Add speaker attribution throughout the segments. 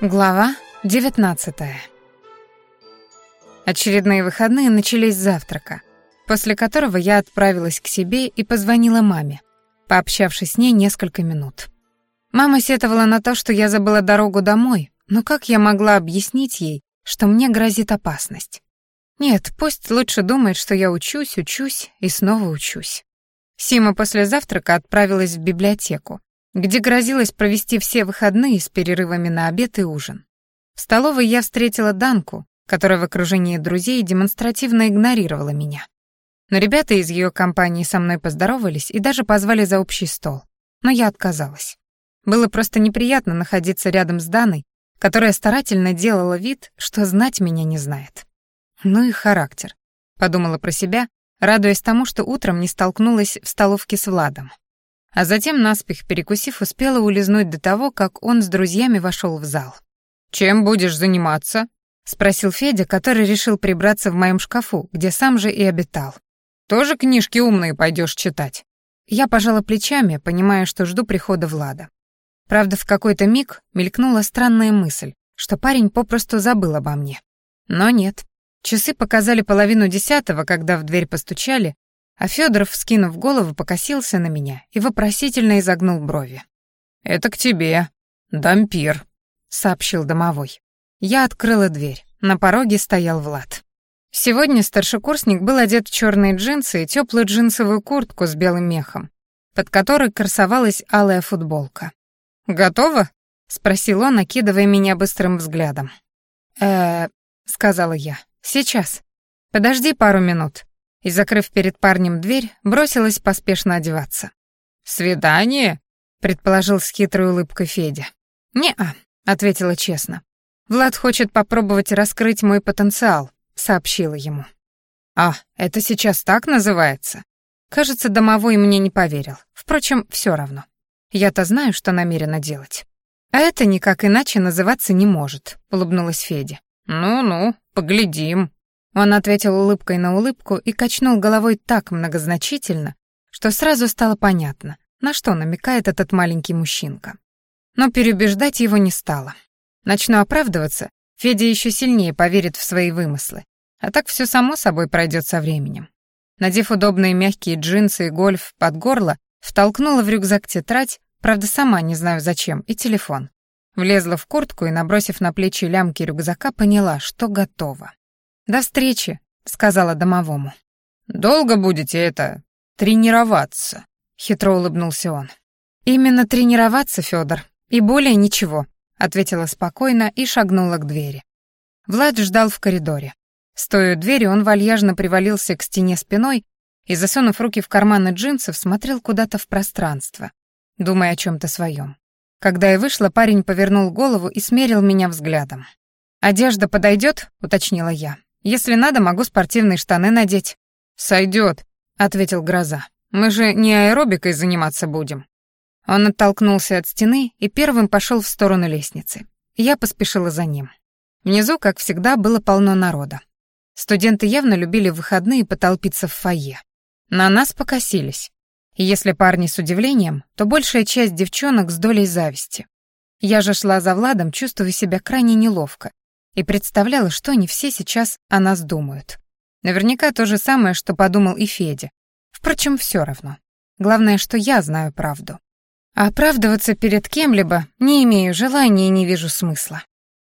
Speaker 1: Глава 19 Очередные выходные начались с завтрака, после которого я отправилась к себе и позвонила маме, пообщавшись с ней несколько минут. Мама сетовала на то, что я забыла дорогу домой, но как я могла объяснить ей, что мне грозит опасность? Нет, пусть лучше думает, что я учусь, учусь и снова учусь. Сима после завтрака отправилась в библиотеку, где грозилась провести все выходные с перерывами на обед и ужин. В столовой я встретила Данку, которая в окружении друзей демонстративно игнорировала меня. Но ребята из ее компании со мной поздоровались и даже позвали за общий стол. Но я отказалась. Было просто неприятно находиться рядом с Даной, которая старательно делала вид, что знать меня не знает. Ну и характер, подумала про себя, радуясь тому, что утром не столкнулась в столовке с Владом а затем, наспех перекусив, успела улизнуть до того, как он с друзьями вошел в зал. «Чем будешь заниматься?» — спросил Федя, который решил прибраться в моем шкафу, где сам же и обитал. «Тоже книжки умные пойдешь читать?» Я пожала плечами, понимая, что жду прихода Влада. Правда, в какой-то миг мелькнула странная мысль, что парень попросту забыл обо мне. Но нет. Часы показали половину десятого, когда в дверь постучали, а Федоров, скинув голову, покосился на меня и вопросительно изогнул брови. «Это к тебе, дампир», — сообщил домовой. Я открыла дверь. На пороге стоял Влад. Сегодня старшекурсник был одет в черные джинсы и теплую джинсовую куртку с белым мехом, под которой красовалась алая футболка. «Готово?» — спросил он, накидывая меня быстрым взглядом. э сказала я. «Сейчас. Подожди пару минут и, закрыв перед парнем дверь, бросилась поспешно одеваться. «Свидание?» — предположил с хитрой улыбкой Федя. «Не-а», — ответила честно. «Влад хочет попробовать раскрыть мой потенциал», — сообщила ему. «А, это сейчас так называется?» Кажется, домовой мне не поверил. Впрочем, все равно. Я-то знаю, что намерена делать. А это никак иначе называться не может, улыбнулась Федя. Ну-ну, поглядим, он ответил улыбкой на улыбку и качнул головой так многозначительно, что сразу стало понятно, на что намекает этот маленький мужчинка. Но переубеждать его не стало. Начну оправдываться, Федя еще сильнее поверит в свои вымыслы, а так все само собой пройдет со временем. Надев удобные мягкие джинсы и гольф под горло, втолкнула в рюкзак тетрадь, правда сама не знаю зачем, и телефон. Влезла в куртку и, набросив на плечи лямки рюкзака, поняла, что готова. «До встречи», — сказала домовому. «Долго будете это... тренироваться?» — хитро улыбнулся он. «Именно тренироваться, Федор, и более ничего», — ответила спокойно и шагнула к двери. Влад ждал в коридоре. Стоя у двери, он вальяжно привалился к стене спиной и, засунув руки в карманы джинсов, смотрел куда-то в пространство, думая о чем-то своем. Когда я вышла, парень повернул голову и смерил меня взглядом. «Одежда подойдет?» — уточнила я. Если надо, могу спортивные штаны надеть». «Сойдет», — ответил Гроза. «Мы же не аэробикой заниматься будем». Он оттолкнулся от стены и первым пошел в сторону лестницы. Я поспешила за ним. Внизу, как всегда, было полно народа. Студенты явно любили выходные потолпиться в фойе. На нас покосились. И если парни с удивлением, то большая часть девчонок с долей зависти. Я же шла за Владом, чувствуя себя крайне неловко и представляла, что они все сейчас о нас думают. Наверняка то же самое, что подумал и Федя. Впрочем, все равно. Главное, что я знаю правду. А оправдываться перед кем-либо не имею желания и не вижу смысла.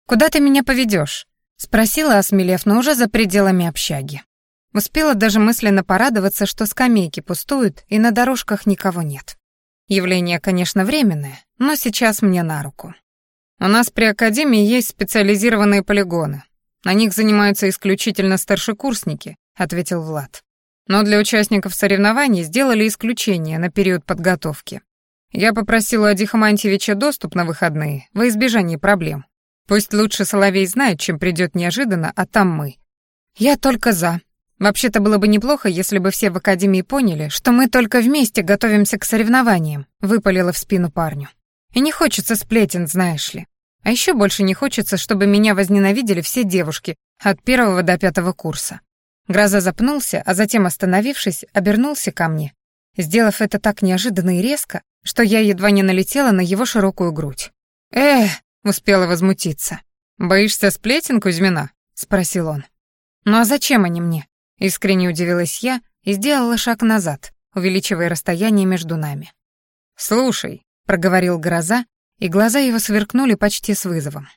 Speaker 1: «Куда ты меня поведешь? спросила, осмелев, но уже за пределами общаги. Успела даже мысленно порадоваться, что скамейки пустуют и на дорожках никого нет. Явление, конечно, временное, но сейчас мне на руку. У нас при академии есть специализированные полигоны. На них занимаются исключительно старшекурсники, ответил Влад. Но для участников соревнований сделали исключение на период подготовки. Я попросил у Адихамантьевича доступ на выходные во избежание проблем. Пусть лучше Соловей знает, чем придет неожиданно, а там мы. Я только за. Вообще-то было бы неплохо, если бы все в академии поняли, что мы только вместе готовимся к соревнованиям, выпалила в спину парню. И не хочется сплетен, знаешь ли. А еще больше не хочется, чтобы меня возненавидели все девушки от первого до пятого курса. Гроза запнулся, а затем, остановившись, обернулся ко мне, сделав это так неожиданно и резко, что я едва не налетела на его широкую грудь. «Эх!» — успела возмутиться. «Боишься сплетен, Кузьмина?» — спросил он. «Ну а зачем они мне?» — искренне удивилась я и сделала шаг назад, увеличивая расстояние между нами. «Слушай», — проговорил гроза, и глаза его сверкнули почти с вызовом.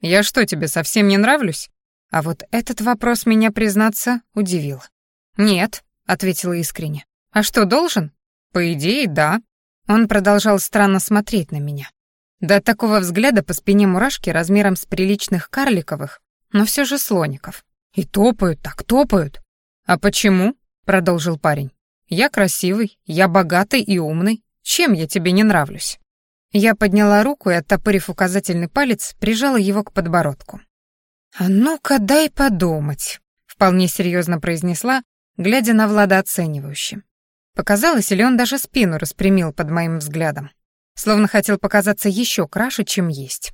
Speaker 1: «Я что, тебе совсем не нравлюсь?» А вот этот вопрос меня, признаться, удивил. «Нет», — ответила искренне. «А что, должен?» «По идее, да». Он продолжал странно смотреть на меня. До такого взгляда по спине мурашки размером с приличных карликовых, но все же слоников. И топают так, топают. «А почему?» — продолжил парень. «Я красивый, я богатый и умный. Чем я тебе не нравлюсь?» Я подняла руку и, оттопырив указательный палец, прижала его к подбородку. «А ну-ка, дай подумать», — вполне серьезно произнесла, глядя на Влада оценивающе. Показалось, или он даже спину распрямил под моим взглядом, словно хотел показаться еще краше, чем есть.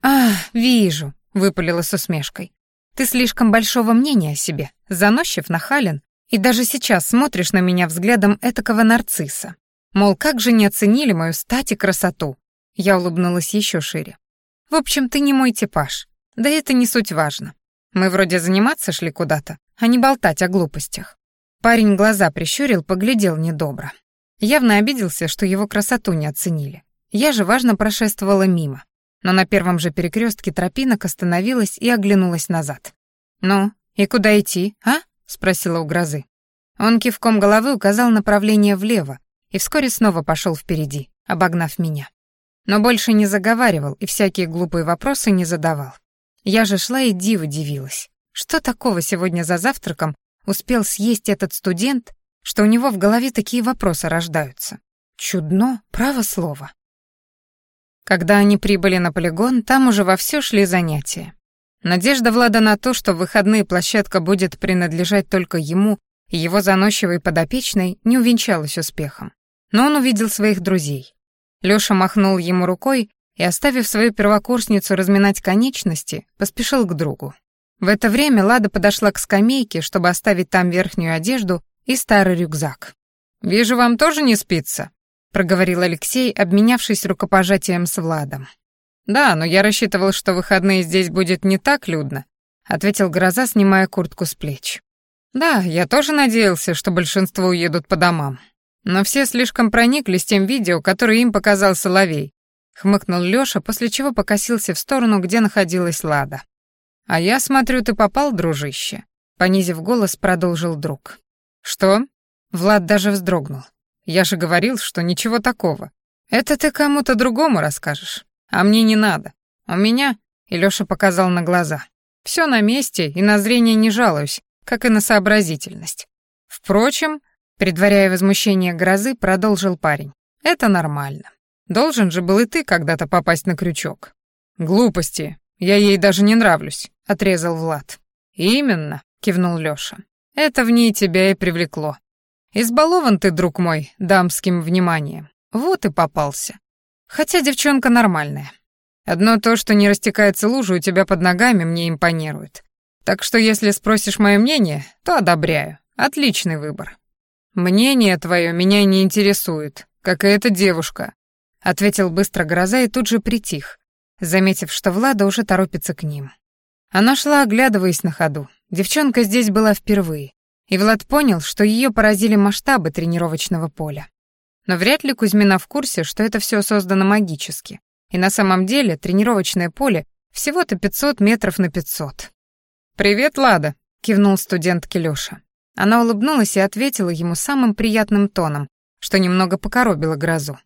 Speaker 1: «А, вижу», — выпалила с усмешкой. «Ты слишком большого мнения о себе, заносчив, нахален, и даже сейчас смотришь на меня взглядом этакого нарцисса. Мол, как же не оценили мою стать и красоту?» Я улыбнулась еще шире. «В общем, ты не мой типаж. Да это не суть важно. Мы вроде заниматься шли куда-то, а не болтать о глупостях. Парень глаза прищурил, поглядел недобро. Явно обиделся, что его красоту не оценили. Я же важно прошествовала мимо. Но на первом же перекрестке тропинок остановилась и оглянулась назад. «Ну, и куда идти, а?» — спросила у грозы. Он кивком головы указал направление влево и вскоре снова пошел впереди, обогнав меня. Но больше не заговаривал и всякие глупые вопросы не задавал. Я же шла и диво дивилась. Что такого сегодня за завтраком успел съесть этот студент, что у него в голове такие вопросы рождаются? Чудно, право слово. Когда они прибыли на полигон, там уже вовсю шли занятия. Надежда Влада на то, что в выходные площадка будет принадлежать только ему и его заносчивой подопечной, не увенчалась успехом. Но он увидел своих друзей. Лёша махнул ему рукой, и, оставив свою первокурсницу разминать конечности, поспешил к другу. В это время Лада подошла к скамейке, чтобы оставить там верхнюю одежду и старый рюкзак. «Вижу, вам тоже не спится», — проговорил Алексей, обменявшись рукопожатием с Владом. «Да, но я рассчитывал, что выходные здесь будет не так людно», — ответил Гроза, снимая куртку с плеч. «Да, я тоже надеялся, что большинство уедут по домам. Но все слишком прониклись тем видео, которое им показал Соловей, хмыкнул Лёша, после чего покосился в сторону, где находилась Лада. А я смотрю, ты попал, дружище, понизив голос, продолжил друг. Что? Влад даже вздрогнул. Я же говорил, что ничего такого. Это ты кому-то другому расскажешь, а мне не надо. У меня, и Лёша показал на глаза. Всё на месте, и на зрение не жалуюсь, как и на сообразительность. Впрочем, предваряя возмущение грозы, продолжил парень. Это нормально. Должен же был и ты когда-то попасть на крючок. Глупости. Я ей даже не нравлюсь, отрезал Влад. Именно, кивнул Лёша. Это в ней тебя и привлекло. Избалован ты, друг мой, дамским вниманием. Вот и попался. Хотя девчонка нормальная. Одно то, что не растекается лужа у тебя под ногами, мне импонирует. Так что если спросишь мое мнение, то одобряю. Отличный выбор. Мнение твое меня не интересует, как и эта девушка, ответил быстро гроза и тут же притих, заметив, что Влада уже торопится к ним. Она шла, оглядываясь на ходу. Девчонка здесь была впервые, и Влад понял, что ее поразили масштабы тренировочного поля. Но вряд ли Кузьмина в курсе, что это все создано магически. И на самом деле тренировочное поле всего-то 500 метров на 500. «Привет, Лада», — кивнул студентке Лёша. Она улыбнулась и ответила ему самым приятным тоном, что немного покоробило грозу.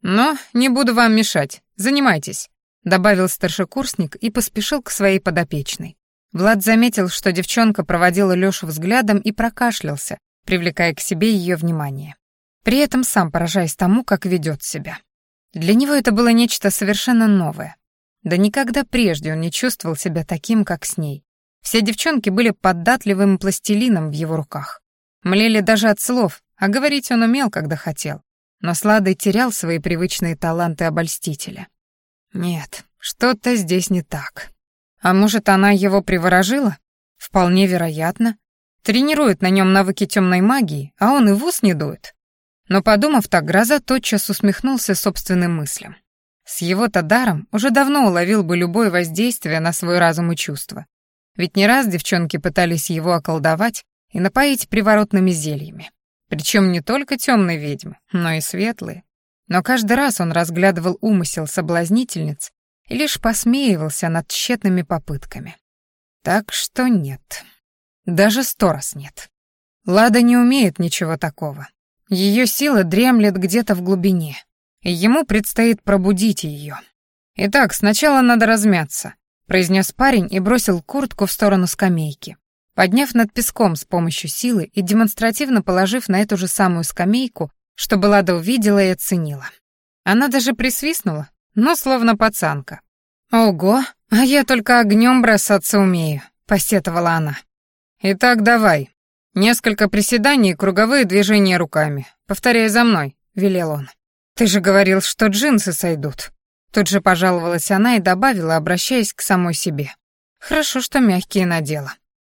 Speaker 1: «Но не буду вам мешать. Занимайтесь», — добавил старшекурсник и поспешил к своей подопечной. Влад заметил, что девчонка проводила Лёшу взглядом и прокашлялся, привлекая к себе ее внимание. При этом сам поражаясь тому, как ведет себя. Для него это было нечто совершенно новое. Да никогда прежде он не чувствовал себя таким, как с ней. Все девчонки были податливым пластилином в его руках. Млели даже от слов, а говорить он умел, когда хотел но Сладый терял свои привычные таланты обольстителя. Нет, что-то здесь не так. А может, она его приворожила? Вполне вероятно. Тренирует на нем навыки темной магии, а он и в ус не дует. Но подумав так, Гроза тотчас усмехнулся собственным мыслям. С его-то даром уже давно уловил бы любое воздействие на свой разум и чувства. Ведь не раз девчонки пытались его околдовать и напоить приворотными зельями. Причем не только темные ведьмы, но и светлые. Но каждый раз он разглядывал умысел соблазнительниц и лишь посмеивался над тщетными попытками. Так что нет. Даже сто раз нет. Лада не умеет ничего такого. Ее сила дремлет где-то в глубине, и ему предстоит пробудить ее. «Итак, сначала надо размяться», — произнес парень и бросил куртку в сторону скамейки. Подняв над песком с помощью силы и демонстративно положив на эту же самую скамейку, чтобы Лада увидела и оценила. Она даже присвистнула, но словно пацанка. «Ого, а я только огнем бросаться умею», — посетовала она. «Итак, давай. Несколько приседаний и круговые движения руками. Повторяй за мной», — велел он. «Ты же говорил, что джинсы сойдут». Тут же пожаловалась она и добавила, обращаясь к самой себе. «Хорошо, что мягкие надела».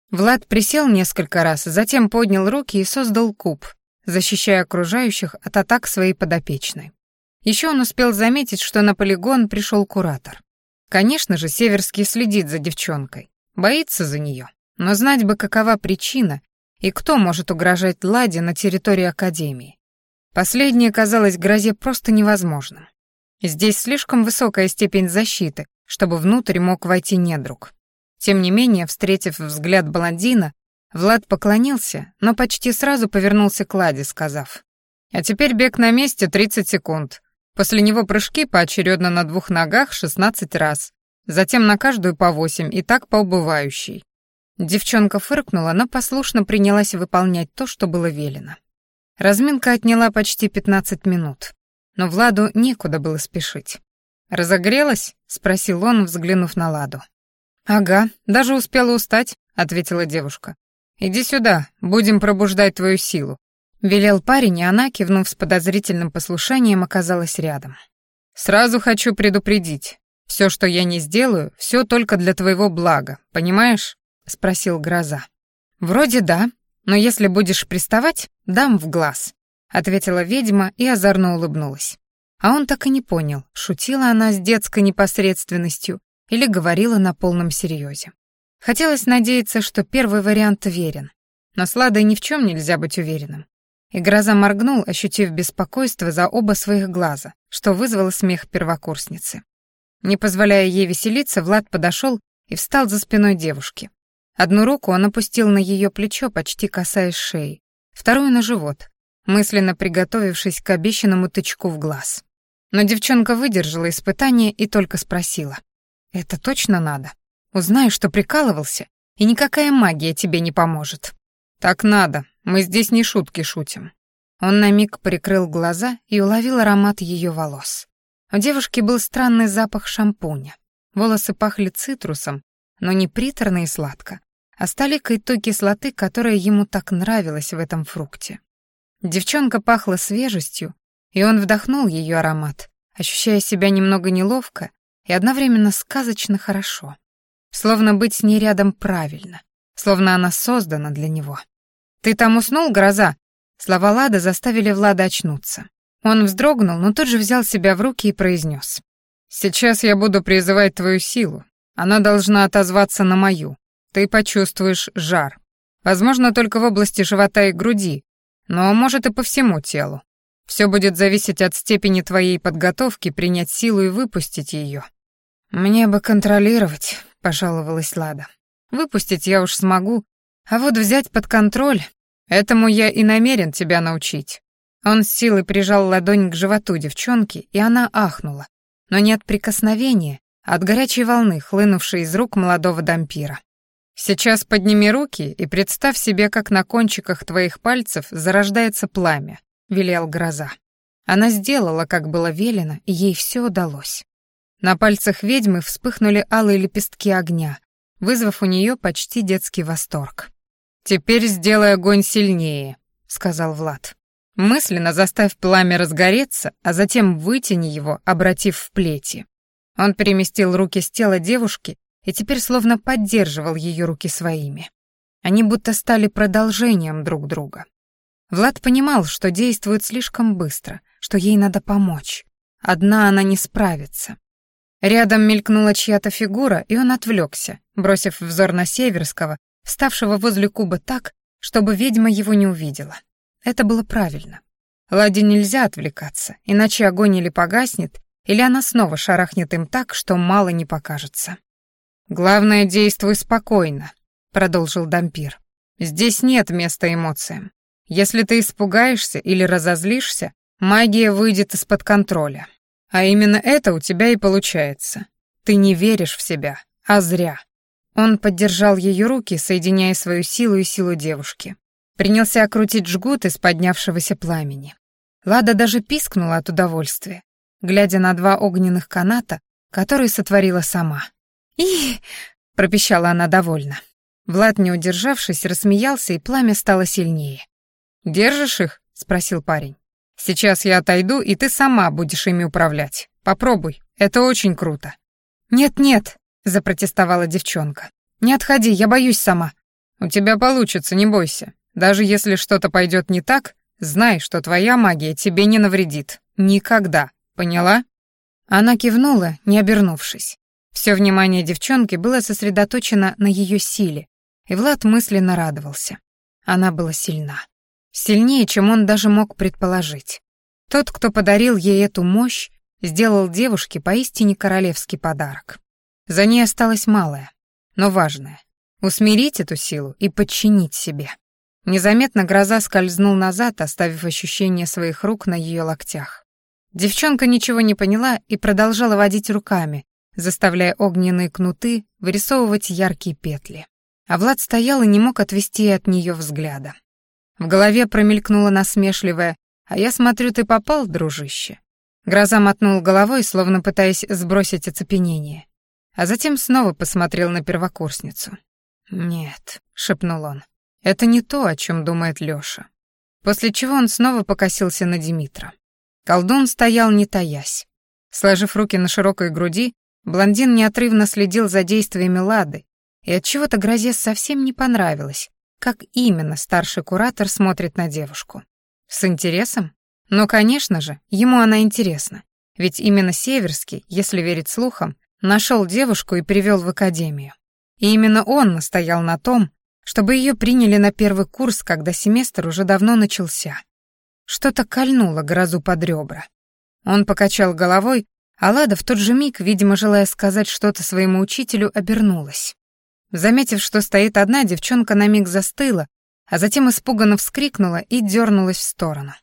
Speaker 1: Влад присел несколько раз, затем поднял руки и создал куб, защищая окружающих от атак своей подопечной. Еще он успел заметить, что на полигон пришел куратор. Конечно же, Северский следит за девчонкой, боится за нее, но знать бы, какова причина и кто может угрожать Ладе на территории Академии. Последнее казалось грозе просто невозможным. Здесь слишком высокая степень защиты, чтобы внутрь мог войти недруг. Тем не менее, встретив взгляд блондина, Влад поклонился, но почти сразу повернулся к Ладе, сказав, «А теперь бег на месте 30 секунд. После него прыжки поочередно на двух ногах 16 раз, затем на каждую по 8 и так по убывающей». Девчонка фыркнула, но послушно принялась выполнять то, что было велено. Разминка отняла почти 15 минут, но Владу некуда было спешить. «Разогрелась?» — спросил он, взглянув на Ладу. «Ага, даже успела устать», — ответила девушка. «Иди сюда, будем пробуждать твою силу», — велел парень, и она, кивнув с подозрительным послушанием, оказалась рядом. «Сразу хочу предупредить. Все, что я не сделаю, все только для твоего блага, понимаешь?» — спросил Гроза. «Вроде да, но если будешь приставать, дам в глаз», — ответила ведьма и озорно улыбнулась. А он так и не понял, шутила она с детской непосредственностью или говорила на полном серьезе. Хотелось надеяться, что первый вариант верен. Но с Ладой ни в чем нельзя быть уверенным. И гроза моргнул, ощутив беспокойство за оба своих глаза, что вызвало смех первокурсницы. Не позволяя ей веселиться, Влад подошел и встал за спиной девушки. Одну руку он опустил на ее плечо, почти касаясь шеи, вторую на живот, мысленно приготовившись к обещанному тычку в глаз. Но девчонка выдержала испытание и только спросила. «Это точно надо?» Узнаю, что прикалывался, и никакая магия тебе не поможет. Так надо, мы здесь не шутки шутим. Он на миг прикрыл глаза и уловил аромат ее волос. У девушки был странный запах шампуня. Волосы пахли цитрусом, но не приторно и сладко, а столикой той кислоты, которая ему так нравилась в этом фрукте. Девчонка пахла свежестью, и он вдохнул ее аромат, ощущая себя немного неловко и одновременно сказочно хорошо. Словно быть с ней рядом правильно. Словно она создана для него. «Ты там уснул, гроза?» Слова Лада заставили Влада очнуться. Он вздрогнул, но тут же взял себя в руки и произнес. «Сейчас я буду призывать твою силу. Она должна отозваться на мою. Ты почувствуешь жар. Возможно, только в области живота и груди, но может и по всему телу. Все будет зависеть от степени твоей подготовки принять силу и выпустить ее. Мне бы контролировать, пожаловалась Лада. Выпустить я уж смогу, а вот взять под контроль, этому я и намерен тебя научить. Он с силой прижал ладонь к животу девчонки, и она ахнула, но не от прикосновения, а от горячей волны, хлынувшей из рук молодого дампира. Сейчас подними руки и представь себе, как на кончиках твоих пальцев зарождается пламя, велел гроза. Она сделала, как было велено, и ей все удалось. На пальцах ведьмы вспыхнули алые лепестки огня, вызвав у нее почти детский восторг. «Теперь сделай огонь сильнее», — сказал Влад. «Мысленно заставь пламя разгореться, а затем вытяни его, обратив в плети». Он переместил руки с тела девушки и теперь словно поддерживал ее руки своими. Они будто стали продолжением друг друга. Влад понимал, что действует слишком быстро, что ей надо помочь, Одна она не справится. Рядом мелькнула чья-то фигура, и он отвлекся, бросив взор на Северского, вставшего возле куба так, чтобы ведьма его не увидела. Это было правильно. Ладе нельзя отвлекаться, иначе огонь или погаснет, или она снова шарахнет им так, что мало не покажется. «Главное, действуй спокойно», — продолжил Дампир. «Здесь нет места эмоциям. Если ты испугаешься или разозлишься, магия выйдет из-под контроля. А именно это у тебя и получается. Ты не веришь в себя, а зря». Он поддержал ее руки, соединяя свою силу и силу девушки. Принялся окрутить жгут из поднявшегося пламени. Лада даже пискнула от удовольствия, глядя на два огненных каната, которые сотворила сама. «И...» — пропищала она довольно. Влад, не удержавшись, рассмеялся, и пламя стало сильнее. «Держишь их?» — спросил парень. «Сейчас я отойду, и ты сама будешь ими управлять. Попробуй, это очень круто». «Нет-нет», — запротестовала девчонка. «Не отходи, я боюсь сама». «У тебя получится, не бойся. Даже если что-то пойдет не так, знай, что твоя магия тебе не навредит. Никогда. Поняла?» Она кивнула, не обернувшись. Все внимание девчонки было сосредоточено на ее силе, и Влад мысленно радовался. Она была сильна. Сильнее, чем он даже мог предположить. Тот, кто подарил ей эту мощь, сделал девушке поистине королевский подарок. За ней осталось малое, но важное — усмирить эту силу и подчинить себе. Незаметно гроза скользнул назад, оставив ощущение своих рук на ее локтях. Девчонка ничего не поняла и продолжала водить руками, заставляя огненные кнуты вырисовывать яркие петли. А Влад стоял и не мог отвести от нее взгляда. В голове промелькнуло насмешливое «А я смотрю, ты попал, дружище». Гроза мотнул головой, словно пытаясь сбросить оцепенение. А затем снова посмотрел на первокурсницу. «Нет», — шепнул он, — «это не то, о чем думает Лёша». После чего он снова покосился на Димитра. Колдун стоял не таясь. Сложив руки на широкой груди, блондин неотрывно следил за действиями Лады, и от чего то Грозе совсем не понравилось, как именно старший куратор смотрит на девушку. С интересом? Ну, конечно же, ему она интересна. Ведь именно Северский, если верить слухам, нашел девушку и привел в академию. И именно он настоял на том, чтобы ее приняли на первый курс, когда семестр уже давно начался. Что-то кольнуло грозу под ребра. Он покачал головой, а Лада в тот же миг, видимо, желая сказать что-то своему учителю, обернулась. Заметив, что стоит одна, девчонка на миг застыла, а затем испуганно вскрикнула и дернулась в сторону.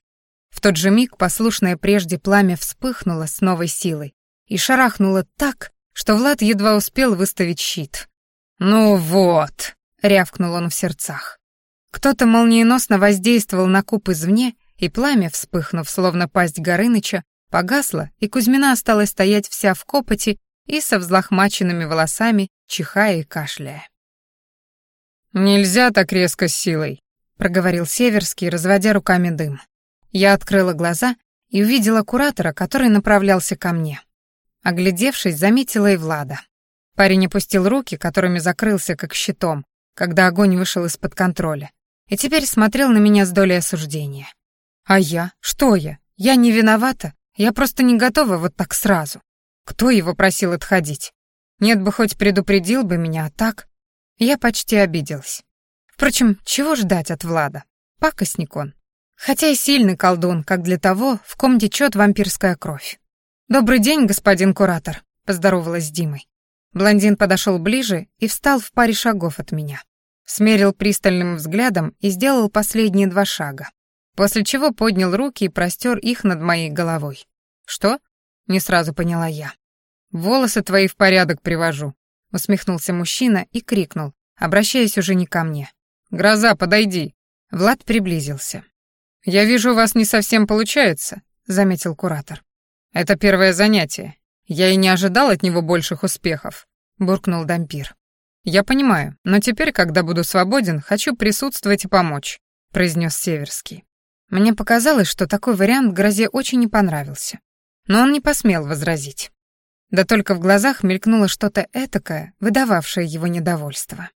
Speaker 1: В тот же миг послушное прежде пламя вспыхнуло с новой силой и шарахнуло так, что Влад едва успел выставить щит. «Ну вот», — рявкнул он в сердцах. Кто-то молниеносно воздействовал на куб извне, и пламя, вспыхнув, словно пасть Горыныча, погасло, и Кузьмина осталась стоять вся в копоти и со взлохмаченными волосами, чихая и кашляя. «Нельзя так резко с силой», — проговорил Северский, разводя руками дым. Я открыла глаза и увидела куратора, который направлялся ко мне. Оглядевшись, заметила и Влада. Парень опустил руки, которыми закрылся как щитом, когда огонь вышел из-под контроля, и теперь смотрел на меня с долей осуждения. А я? Что я? Я не виновата? Я просто не готова вот так сразу. Кто его просил отходить? Нет бы хоть предупредил бы меня, а так... Я почти обиделась. Впрочем, чего ждать от Влада? Пакостник он. Хотя и сильный колдун, как для того, в ком течет вампирская кровь. «Добрый день, господин куратор», — поздоровалась с Димой. Блондин подошел ближе и встал в паре шагов от меня. Смерил пристальным взглядом и сделал последние два шага. После чего поднял руки и простер их над моей головой. «Что?» — не сразу поняла я. «Волосы твои в порядок привожу», — усмехнулся мужчина и крикнул, обращаясь уже не ко мне. «Гроза, подойди!» Влад приблизился. «Я вижу, у вас не совсем получается», — заметил куратор. «Это первое занятие. Я и не ожидал от него больших успехов», — буркнул Дампир. «Я понимаю, но теперь, когда буду свободен, хочу присутствовать и помочь», — произнес Северский. Мне показалось, что такой вариант Грозе очень не понравился. Но он не посмел возразить. Да только в глазах мелькнуло что-то этакое, выдававшее его недовольство.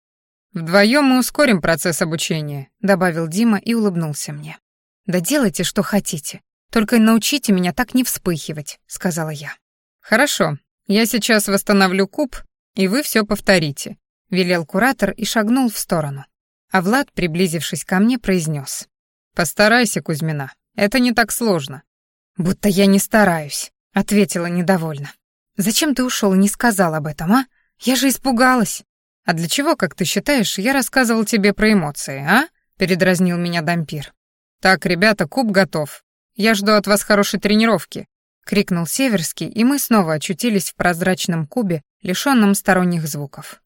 Speaker 1: «Вдвоем мы ускорим процесс обучения», — добавил Дима и улыбнулся мне. «Да делайте, что хотите. Только научите меня так не вспыхивать», — сказала я.
Speaker 2: «Хорошо, я сейчас восстановлю куб, и вы все повторите», — велел куратор и шагнул в сторону. А Влад, приблизившись ко мне, произнес: «Постарайся, Кузьмина, это не так сложно».
Speaker 1: «Будто я не стараюсь», — ответила недовольно. «Зачем ты ушел и не сказал об этом, а? Я же испугалась».
Speaker 2: «А для чего, как ты считаешь, я рассказывал тебе про эмоции, а?» — передразнил меня дампир. «Так, ребята, куб готов. Я жду от вас хорошей тренировки», — крикнул Северский, и мы снова очутились в прозрачном кубе, лишённом сторонних звуков.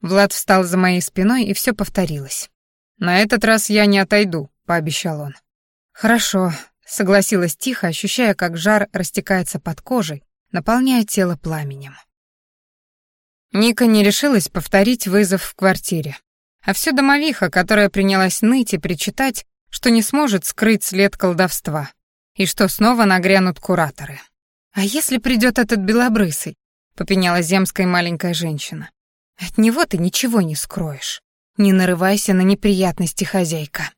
Speaker 2: Влад встал за моей спиной, и все повторилось. «На этот раз я не отойду», — пообещал он.
Speaker 1: «Хорошо», — согласилась тихо, ощущая, как жар растекается под кожей, наполняя тело пламенем. Ника не решилась повторить вызов в квартире. А все домовиха, которая принялась ныть и причитать, что не сможет скрыть след колдовства, и что снова нагрянут кураторы. «А если придет этот белобрысый?» — попеняла земская маленькая женщина. «От него ты ничего не скроешь. Не нарывайся на неприятности, хозяйка».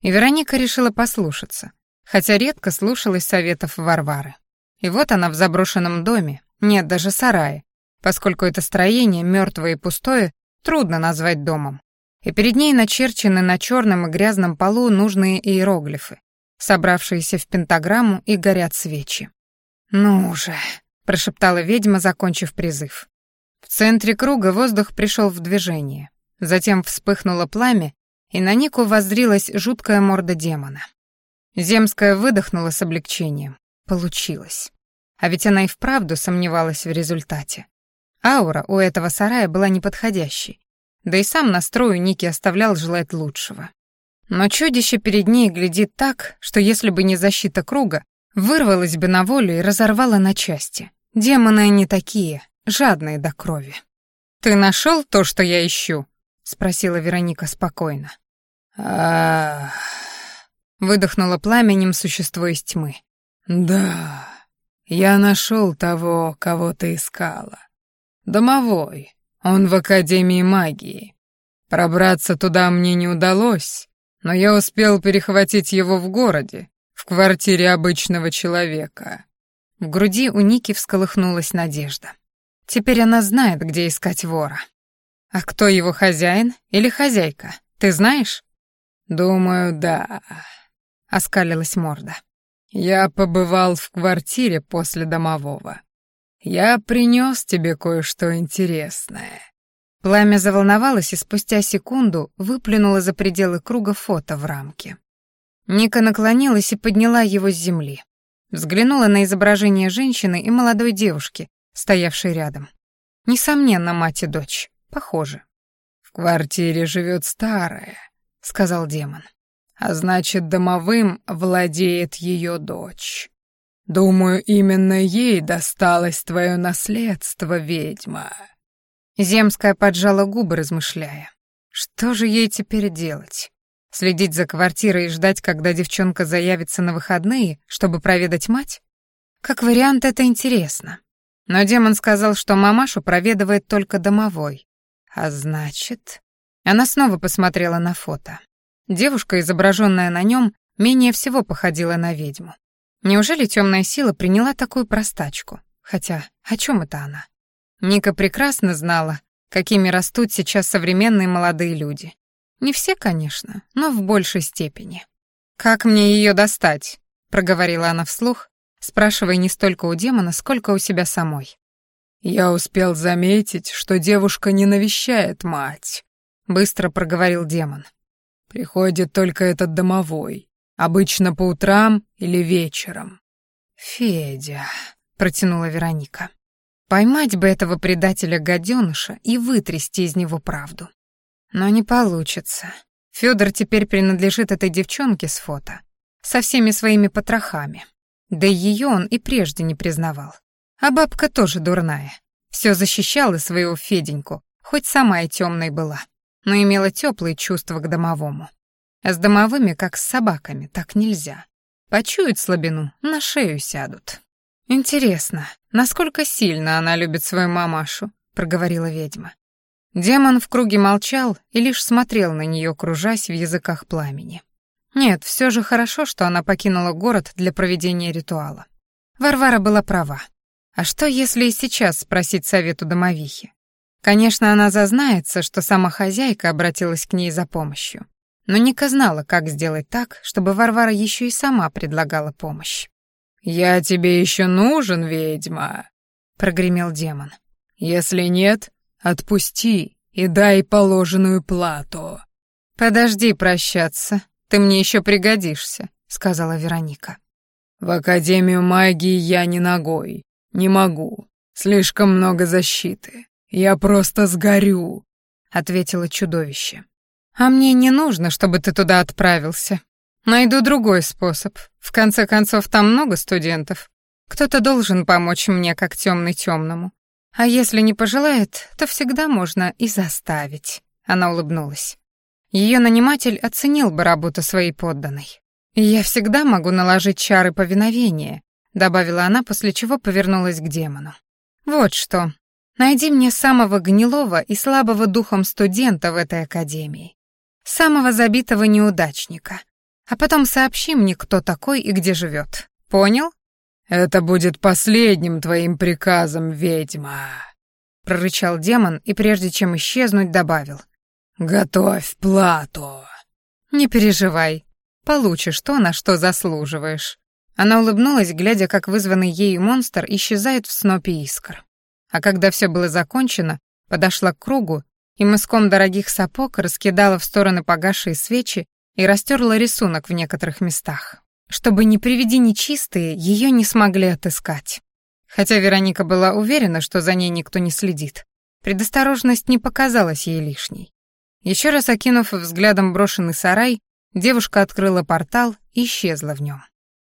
Speaker 1: И Вероника решила послушаться, хотя редко слушалась советов Варвары. И вот она в заброшенном доме, нет даже сарая, поскольку это строение, мертвое и пустое, трудно назвать домом. И перед ней начерчены на черном и грязном полу нужные иероглифы, собравшиеся в пентаграмму и горят свечи. «Ну же», — прошептала ведьма, закончив призыв. В центре круга воздух пришел в движение. Затем вспыхнуло пламя, и на Нику воззрилась жуткая морда демона. Земская выдохнула с облегчением. Получилось. А ведь она и вправду сомневалась в результате. Аура у этого сарая была неподходящей. Да и сам настрой у Ники оставлял желать лучшего. Но чудище перед ней глядит так, что если бы не защита круга, вырвалось бы на волю и разорвало на части. Демоны они такие, жадные до крови. «Ты нашел то, что я ищу?» — спросила Вероника спокойно.
Speaker 2: а
Speaker 1: выдохнуло пламенем существо из тьмы.
Speaker 2: «Да, я нашел того, кого ты искала. Домовой, он в Академии магии. Пробраться туда мне не удалось, но я успел перехватить его в городе, в квартире обычного человека».
Speaker 1: В груди у Ники всколыхнулась надежда. Теперь она знает, где искать вора. А кто его хозяин или хозяйка, ты знаешь?
Speaker 2: Думаю, да, оскалилась морда. Я побывал в квартире после домового. Я принес тебе кое-что интересное.
Speaker 1: Пламя заволновалось и спустя секунду выплюнуло за пределы круга фото в рамке. Ника наклонилась и подняла его с земли. Взглянула на изображение женщины и молодой девушки, стоявшей рядом. Несомненно, мать и дочь. Похоже.
Speaker 2: «В квартире живет старая», — сказал демон. «А значит, домовым владеет ее дочь. Думаю, именно ей досталось твое наследство, ведьма».
Speaker 1: Земская поджала губы, размышляя. Что же ей теперь делать? Следить за квартирой и ждать, когда девчонка заявится на выходные, чтобы проведать мать? Как вариант, это интересно. Но демон сказал, что мамашу проведывает только домовой. А значит... Она снова посмотрела на фото. Девушка, изображенная на нем, менее всего походила на ведьму. Неужели темная сила приняла такую простачку? Хотя, о чем это она? Ника прекрасно знала, какими растут сейчас современные молодые люди. Не все, конечно, но в большей степени. «Как мне ее достать?» — проговорила она вслух, спрашивая не столько у демона, сколько у себя самой.
Speaker 2: «Я успел заметить, что девушка не навещает мать», — быстро проговорил демон. «Приходит только этот домовой, обычно по утрам или вечером».
Speaker 1: «Федя», — протянула Вероника. «Поймать бы этого предателя-гаденыша и вытрясти из него правду. Но не получится. Федор теперь принадлежит этой девчонке с фото, со всеми своими потрохами. Да и ее он и прежде не признавал. А бабка тоже дурная. Все защищала своего Феденьку, хоть сама и темной была, но имела теплые чувства к домовому. А с домовыми, как с собаками, так нельзя. Почуют слабину, на шею сядут. «Интересно, насколько сильно она любит свою мамашу?» — проговорила ведьма. Демон в круге молчал и лишь смотрел на нее, кружась в языках пламени. Нет, все же хорошо, что она покинула город для проведения ритуала. Варвара была права. А что, если и сейчас спросить совету домовихи? Конечно, она зазнается, что сама хозяйка обратилась к ней за помощью. Но Ника знала, как сделать так, чтобы Варвара еще и сама предлагала помощь.
Speaker 2: «Я тебе еще нужен, ведьма», — прогремел демон. «Если нет, отпусти и дай положенную плату».
Speaker 1: «Подожди прощаться, ты мне еще пригодишься», — сказала Вероника.
Speaker 2: «В Академию магии я не ногой, не могу. Слишком много защиты. Я просто сгорю», — ответило чудовище.
Speaker 1: «А мне не нужно, чтобы ты туда отправился. Найду другой способ. В конце концов, там много студентов. Кто-то должен помочь мне, как темный темному. А если не пожелает, то всегда можно и заставить». Она улыбнулась. Ее наниматель оценил бы работу своей подданной. «Я всегда могу наложить чары повиновения», — добавила она, после чего повернулась к демону. «Вот что. Найди мне самого гнилого и слабого духом студента в этой академии. Самого забитого неудачника. А потом сообщи мне, кто такой и где живет. Понял?»
Speaker 2: «Это будет последним твоим приказом, ведьма», — прорычал демон и прежде чем исчезнуть, добавил — «Готовь плату!»
Speaker 1: «Не переживай, получишь то, на что заслуживаешь». Она улыбнулась, глядя, как вызванный ею монстр исчезает в снопе искр. А когда все было закончено, подошла к кругу и мыском дорогих сапог раскидала в стороны погасшие свечи и растерла рисунок в некоторых местах, чтобы не приведи нечистые ее не смогли отыскать. Хотя Вероника была уверена, что за ней никто не следит, предосторожность не показалась ей лишней. Еще раз окинув взглядом брошенный сарай, девушка открыла портал и исчезла в нем.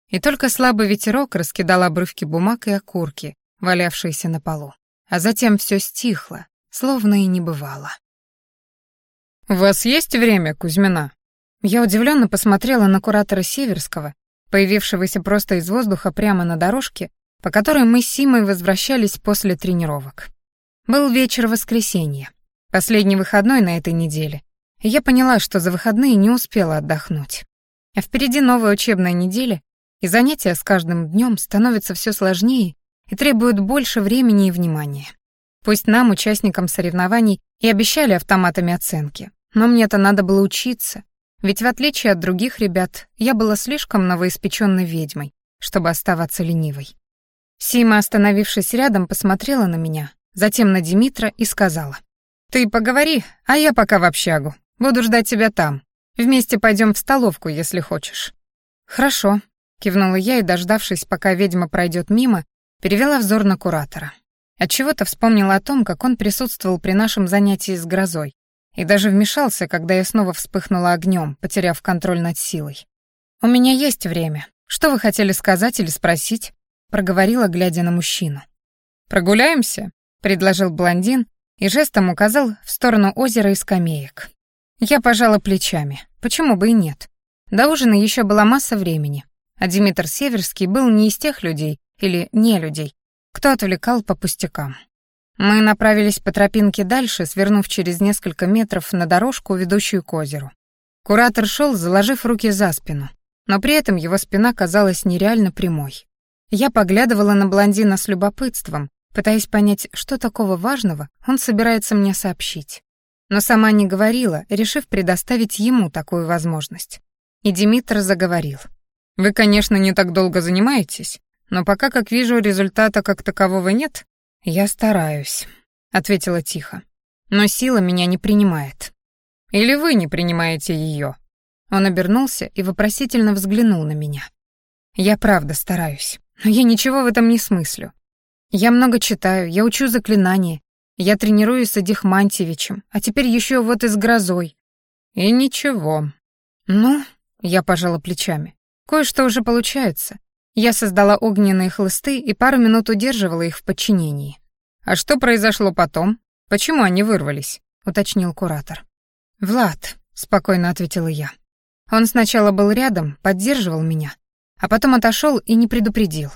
Speaker 1: И только слабый ветерок раскидал обрывки бумаг и окурки, валявшиеся на полу. А затем все стихло, словно и не бывало.
Speaker 2: «У вас есть время, Кузьмина?»
Speaker 1: Я удивленно посмотрела на куратора Северского, появившегося просто из воздуха прямо на дорожке, по которой мы с Симой возвращались после тренировок. Был вечер воскресенья. Последний выходной на этой неделе. И я поняла, что за выходные не успела отдохнуть. А впереди новая учебная неделя, и занятия с каждым днем становятся все сложнее и требуют больше времени и внимания. Пусть нам, участникам соревнований, и обещали автоматами оценки, но мне-то надо было учиться, ведь в отличие от других ребят, я была слишком новоиспеченной ведьмой, чтобы оставаться ленивой. Сима, остановившись рядом, посмотрела на меня, затем на Димитра и сказала — «Ты поговори, а я пока в общагу. Буду ждать тебя там. Вместе пойдем в столовку, если хочешь». «Хорошо», — кивнула я и, дождавшись, пока ведьма пройдет мимо, перевела взор на куратора. Отчего-то вспомнила о том, как он присутствовал при нашем занятии с грозой, и даже вмешался, когда я снова вспыхнула огнем, потеряв контроль над силой. «У меня есть время. Что вы хотели сказать или спросить?» — проговорила, глядя на мужчину.
Speaker 2: «Прогуляемся?» — предложил блондин, и жестом указал в сторону озера и скамеек.
Speaker 1: Я пожала плечами. Почему бы и нет? До ужина еще была масса времени, а Димитр Северский был не из тех людей, или не людей, кто отвлекал по пустякам. Мы направились по тропинке дальше, свернув через несколько метров на дорожку, ведущую к озеру. Куратор шел, заложив руки за спину, но при этом его спина казалась нереально прямой. Я поглядывала на блондина с любопытством, пытаясь понять, что такого важного он собирается мне сообщить. Но сама не говорила, решив предоставить ему такую возможность. И Димитр заговорил.
Speaker 2: «Вы, конечно, не так долго занимаетесь, но пока, как вижу, результата как такового нет».
Speaker 1: «Я стараюсь», — ответила тихо. «Но сила меня не принимает».
Speaker 2: «Или вы не принимаете ее?»
Speaker 1: Он обернулся и вопросительно взглянул на меня. «Я правда стараюсь, но я ничего в этом не смыслю. Я много читаю, я учу заклинания, я тренируюсь с Адихмантьевичем, а теперь еще вот и с грозой.
Speaker 2: И ничего.
Speaker 1: Ну, я пожала плечами. Кое-что уже получается. Я создала огненные хлысты и пару минут удерживала их в подчинении.
Speaker 2: А что произошло потом? Почему они вырвались?
Speaker 1: уточнил куратор. Влад, спокойно ответила я. Он сначала был рядом, поддерживал меня, а потом отошел и не предупредил.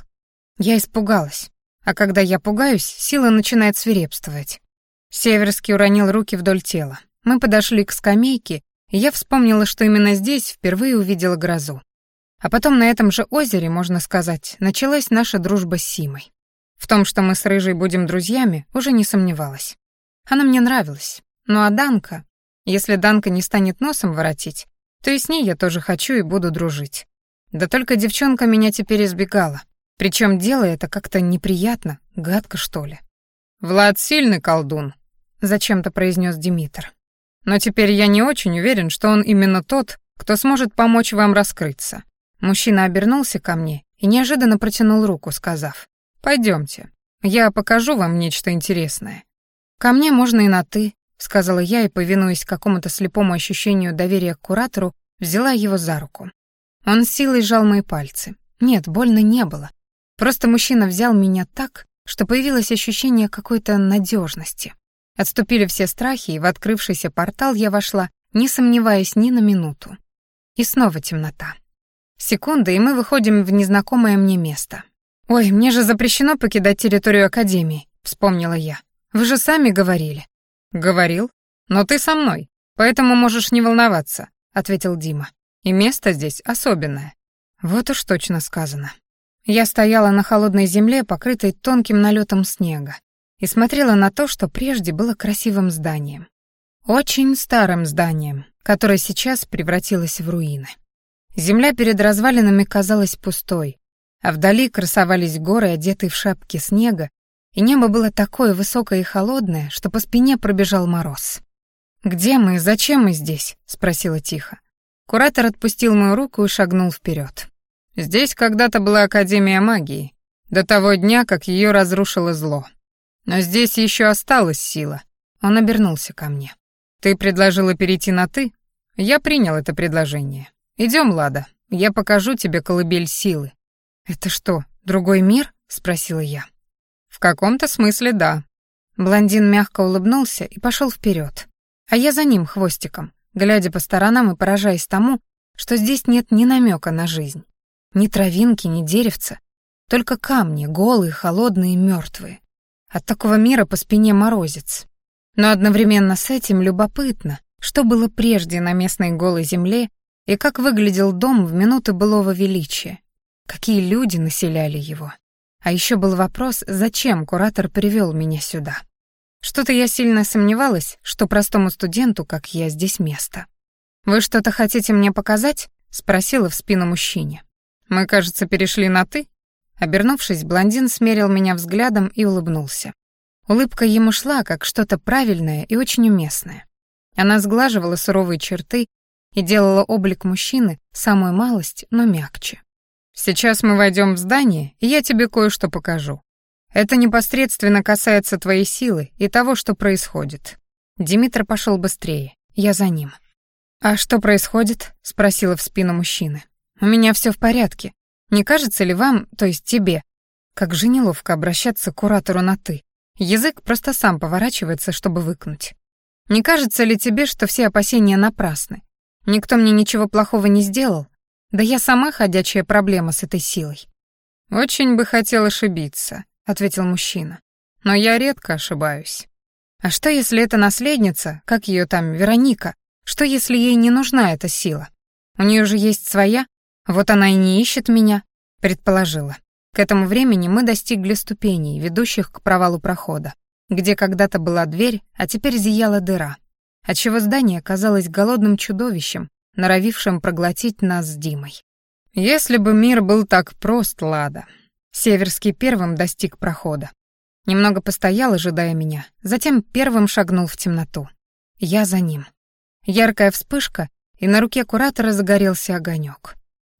Speaker 1: Я испугалась. А когда я пугаюсь, сила начинает свирепствовать. Северский уронил руки вдоль тела. Мы подошли к скамейке, и я вспомнила, что именно здесь впервые увидела грозу. А потом на этом же озере, можно сказать, началась наша дружба с Симой. В том, что мы с Рыжей будем друзьями, уже не сомневалась. Она мне нравилась. Ну а Данка... Если Данка не станет носом воротить, то и с ней я тоже хочу и буду дружить. Да только девчонка меня теперь избегала. Причем делая это как-то неприятно, гадко, что ли. «Влад сильный колдун», — зачем-то произнес Димитр. «Но теперь я не очень уверен, что он именно тот, кто сможет помочь вам раскрыться». Мужчина обернулся ко мне и неожиданно протянул руку, сказав, «Пойдемте, я покажу вам нечто интересное». «Ко мне можно и на «ты», — сказала я и, повинуясь какому-то слепому ощущению доверия к куратору, взяла его за руку. Он с силой сжал мои пальцы. Нет, больно не было. Просто мужчина взял меня так, что появилось ощущение какой-то надежности. Отступили все страхи, и в открывшийся портал я вошла, не сомневаясь ни на минуту. И снова темнота. Секунда, и мы выходим в незнакомое мне место. «Ой, мне же запрещено покидать территорию Академии», — вспомнила я. «Вы же сами говорили». «Говорил? Но ты со мной, поэтому можешь не волноваться», — ответил Дима. «И место здесь особенное». Вот уж точно сказано. Я стояла на холодной земле, покрытой тонким налетом снега, и смотрела на то, что прежде было красивым зданием. Очень старым зданием, которое сейчас превратилось в руины. Земля перед развалинами казалась пустой, а вдали красовались горы, одетые в шапки снега, и небо было такое высокое и холодное, что по спине пробежал мороз. «Где мы? Зачем мы здесь?» — спросила тихо. Куратор отпустил мою руку и шагнул вперед. «Здесь когда-то была Академия магии, до того дня, как ее разрушило зло. Но здесь еще осталась сила». Он обернулся ко мне. «Ты предложила перейти на «ты»?» Я принял это предложение. Идем, Лада, я покажу тебе колыбель силы». «Это что, другой мир?» — спросила я. «В каком-то смысле да». Блондин мягко улыбнулся и пошел вперед, а я за ним хвостиком, глядя по сторонам и поражаясь тому, что здесь нет ни намека на жизнь. Ни травинки, ни деревца, только камни, голые, холодные мертвые. От такого мира по спине морозец. Но одновременно с этим любопытно, что было прежде на местной голой земле и как выглядел дом в минуты былого величия, какие люди населяли его. А еще был вопрос, зачем куратор привел меня сюда. Что-то я сильно сомневалась, что простому студенту, как я, здесь место. «Вы что-то хотите мне показать?» — спросила в спину мужчине. «Мы, кажется, перешли на «ты»?» Обернувшись, блондин смерил меня взглядом и улыбнулся. Улыбка ему шла, как что-то правильное и очень уместное. Она сглаживала суровые черты и делала облик мужчины самую малость, но мягче. Сейчас мы войдем в здание, и я тебе кое-что покажу. Это непосредственно касается твоей силы и того, что происходит. Димитр пошел быстрее, я за ним. А что происходит? спросила в спину мужчины. У меня все в порядке. Не кажется ли вам, то есть тебе, как же неловко обращаться к куратору на ты? Язык просто сам поворачивается, чтобы выкнуть. Не кажется ли тебе, что все опасения напрасны? Никто мне ничего плохого не сделал, да я сама ходячая проблема с этой силой. Очень бы хотел ошибиться, ответил мужчина. Но я редко ошибаюсь. А что если это наследница, как ее там, Вероника? Что если ей не нужна эта сила? У нее же есть своя, вот она и не ищет меня, предположила. К этому времени мы достигли ступеней, ведущих к провалу прохода, где когда-то была дверь, а теперь зияла дыра, отчего здание казалось голодным чудовищем, норовившим проглотить нас с Димой. Если бы мир был так прост, Лада. Северский первым достиг прохода. Немного постоял, ожидая меня, затем первым шагнул в темноту. Я за ним. Яркая вспышка, и на руке куратора загорелся огонек.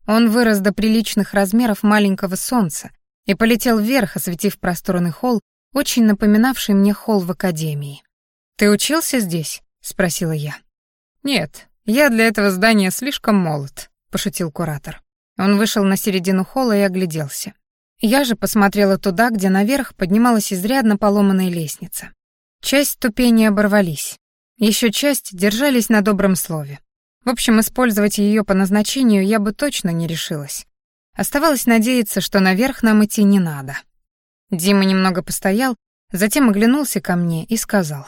Speaker 1: Он вырос до приличных размеров маленького солнца и полетел вверх, осветив просторный холл, очень напоминавший мне холл в академии. «Ты учился здесь?» — спросила я. «Нет, «Я для этого здания слишком молод», — пошутил куратор. Он вышел на середину холла и огляделся. Я же посмотрела туда, где наверх поднималась изрядно поломанная лестница. Часть ступеней оборвались. Еще часть держались на добром слове. В общем, использовать ее по назначению я бы точно не решилась. Оставалось надеяться, что наверх нам идти не надо. Дима немного постоял, затем оглянулся ко мне и сказал.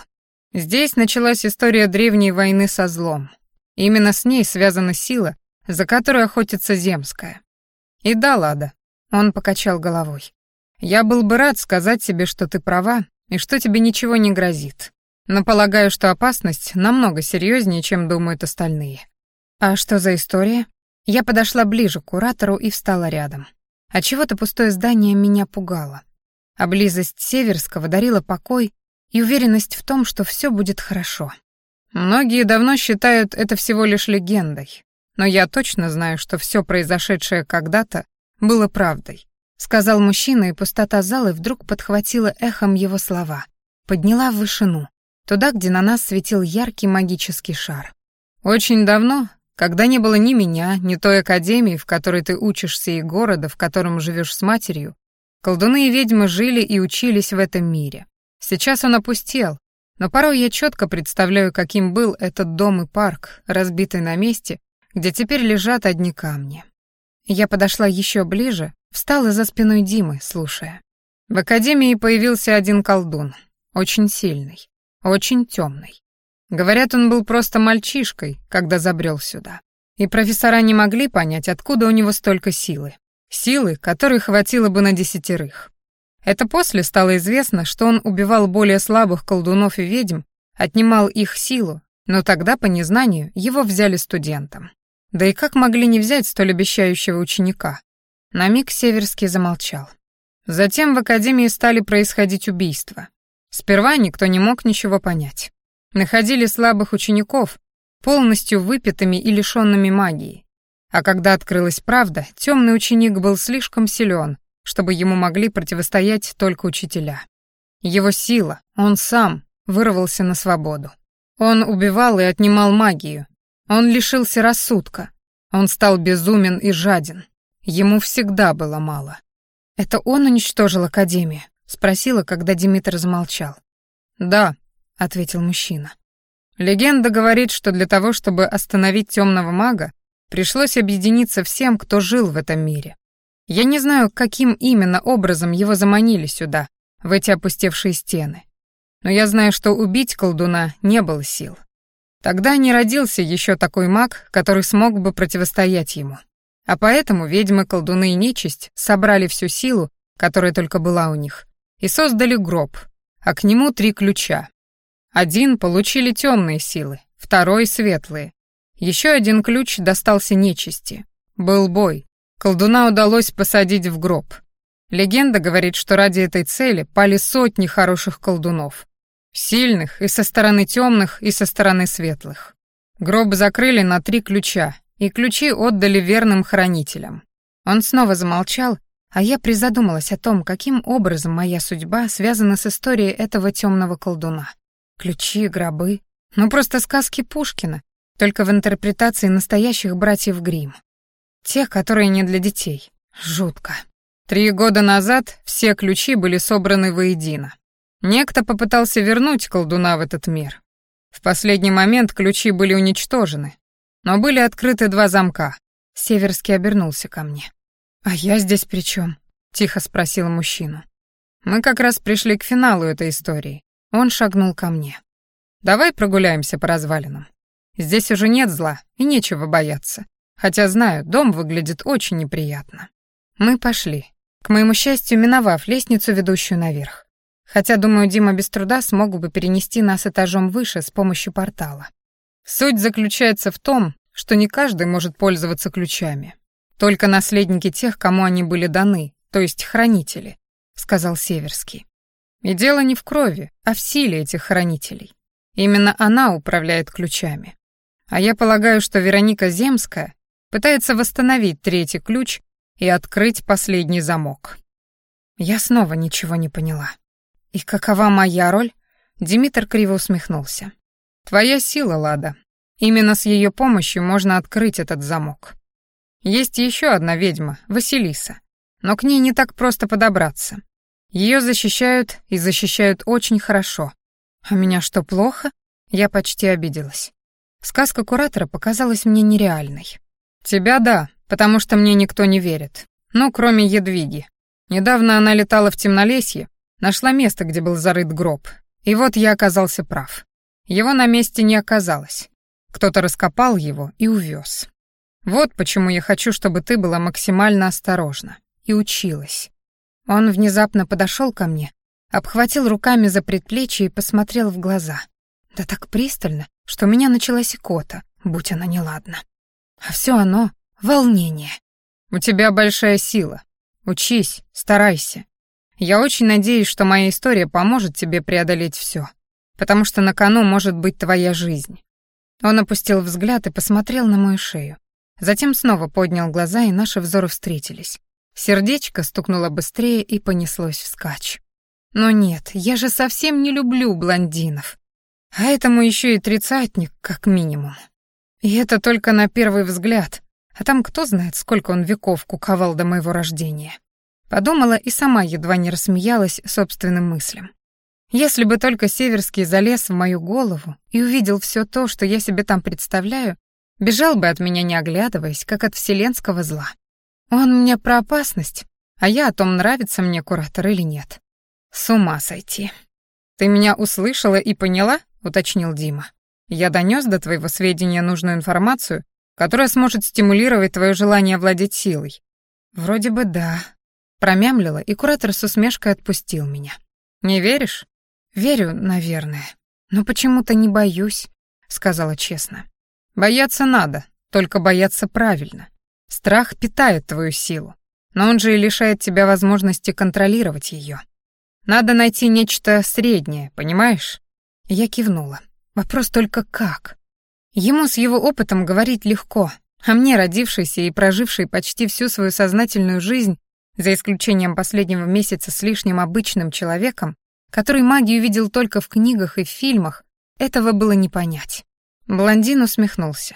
Speaker 1: «Здесь началась история древней войны со злом.
Speaker 2: Именно с ней связана сила, за которой охотится Земская. И да, Лада, он покачал головой. Я был бы рад сказать тебе, что ты права и что тебе ничего не грозит. Но полагаю, что опасность намного серьезнее, чем думают остальные. А что за история? Я подошла ближе к куратору и встала рядом. А чего-то пустое здание меня пугало. А близость Северского дарила покой и уверенность в том, что все будет хорошо. Многие давно считают это всего лишь легендой, но я точно знаю, что все произошедшее когда-то было правдой. Сказал мужчина, и пустота залы вдруг подхватила эхом его слова, подняла в вышину, туда, где на нас светил яркий магический шар. Очень давно, когда не было ни меня, ни той академии, в которой ты учишься, и города, в котором живешь с матерью, колдуны и ведьмы жили и учились в этом мире. Сейчас он опустел, но порой я четко представляю, каким был этот дом и парк, разбитый на месте, где теперь лежат одни камни. Я подошла еще ближе, встала за спиной Димы, слушая. В академии появился один колдун, очень сильный, очень темный. Говорят, он был просто мальчишкой, когда забрел сюда. И профессора не могли понять, откуда у него столько силы. Силы, которой хватило бы на десятерых. Это после стало известно, что он убивал более слабых колдунов и ведьм, отнимал их силу, но тогда, по незнанию, его взяли студентом. Да и как могли не взять столь обещающего ученика? На миг Северский замолчал. Затем в академии стали происходить убийства. Сперва никто не мог ничего понять. Находили слабых учеников, полностью выпитыми и лишенными магии. А когда открылась правда, темный ученик был слишком силен, чтобы ему могли противостоять только учителя. Его сила, он сам, вырвался на свободу. Он убивал и отнимал магию, он лишился рассудка. Он стал безумен и жаден. Ему всегда было мало. «Это он уничтожил Академию?» — спросила, когда Димитр замолчал. «Да», — ответил мужчина. «Легенда говорит, что для того, чтобы остановить темного мага, пришлось объединиться всем, кто жил в этом мире. Я не знаю, каким именно образом его заманили сюда, в эти опустевшие стены. Но я знаю, что убить колдуна не было сил. Тогда не родился еще такой маг, который смог бы противостоять ему. А поэтому ведьмы, колдуны и нечисть собрали всю силу, которая только была у них, и создали гроб, а к нему три ключа. Один получили темные силы, второй — светлые. Еще один ключ достался нечисти. Был бой. Колдуна удалось посадить в гроб. Легенда говорит, что ради этой цели пали сотни хороших колдунов. Сильных и со стороны темных, и со стороны светлых. Гроб закрыли на три ключа, и ключи отдали верным хранителям. Он снова замолчал, а я призадумалась о том, каким образом моя судьба связана с историей этого темного колдуна. Ключи, гробы, ну просто сказки Пушкина, только в интерпретации настоящих братьев Гримм. Тех, которые не для детей. Жутко. Три года назад все ключи были собраны воедино. Некто попытался вернуть колдуна в этот мир. В последний момент ключи были уничтожены, но были открыты два замка. Северский обернулся ко мне. «А я здесь при чем? тихо спросил мужчину. «Мы как раз пришли к финалу этой истории». Он шагнул ко мне. «Давай прогуляемся по развалинам. Здесь уже нет зла и нечего бояться. Хотя, знаю, дом выглядит очень неприятно». Мы пошли, к моему счастью, миновав лестницу, ведущую наверх. Хотя, думаю, Дима без труда смог бы перенести нас этажом выше с помощью портала. Суть заключается в том, что не каждый может пользоваться ключами. Только наследники тех, кому они были даны, то есть хранители, сказал Северский. И дело не в крови, а в силе этих хранителей. Именно она управляет ключами. А я полагаю, что Вероника Земская пытается восстановить третий ключ и открыть последний замок. Я снова ничего не поняла. «И какова моя роль?» Димитр криво усмехнулся. «Твоя сила, Лада. Именно с ее помощью можно открыть этот замок. Есть еще одна ведьма, Василиса, но к ней не так просто подобраться. Ее защищают и защищают очень хорошо. А меня что, плохо? Я почти обиделась. Сказка куратора показалась мне нереальной. Тебя да, потому что мне никто не верит. Ну, кроме Едвиги. Недавно она летала в темнолесье, Нашла место, где был зарыт гроб. И вот я оказался прав. Его на месте не оказалось. Кто-то раскопал его и увез. Вот почему я хочу, чтобы ты была максимально осторожна и училась. Он внезапно подошел ко мне, обхватил руками за предплечье и посмотрел в глаза. Да так пристально, что у меня началась икота, будь она неладна. А все оно — волнение. У тебя большая сила. Учись, старайся. Я очень надеюсь, что моя история поможет тебе преодолеть все, потому что на кону может быть твоя жизнь. Он опустил взгляд и посмотрел на мою шею. Затем снова поднял глаза, и наши взоры встретились. Сердечко стукнуло быстрее и понеслось вскачь. Но нет, я же совсем не люблю блондинов. А этому еще и тридцатник, как минимум. И это только на первый взгляд, а там кто знает, сколько он веков куковал до моего рождения. Подумала и сама едва не рассмеялась собственным мыслям. Если бы только Северский залез в мою голову и увидел все то, что я себе там представляю, бежал бы от меня не оглядываясь, как от вселенского зла. Он мне про опасность, а я о том, нравится мне куратор или нет. С ума сойти. Ты меня услышала и поняла? уточнил Дима. Я донес до твоего сведения нужную информацию, которая сможет стимулировать твое желание владеть силой. Вроде бы да. Промямлила, и куратор с усмешкой отпустил меня. Не веришь? Верю, наверное. Но почему-то не боюсь, сказала честно. Бояться надо, только бояться правильно. Страх питает твою силу, но он же и лишает тебя возможности контролировать ее. Надо найти нечто среднее, понимаешь? Я кивнула. Вопрос только как? Ему с его опытом говорить легко, а мне, родившейся и прожившей почти всю свою сознательную жизнь, за исключением последнего месяца с лишним обычным человеком, который магию видел только в книгах и в фильмах, этого было не понять. Блондин усмехнулся.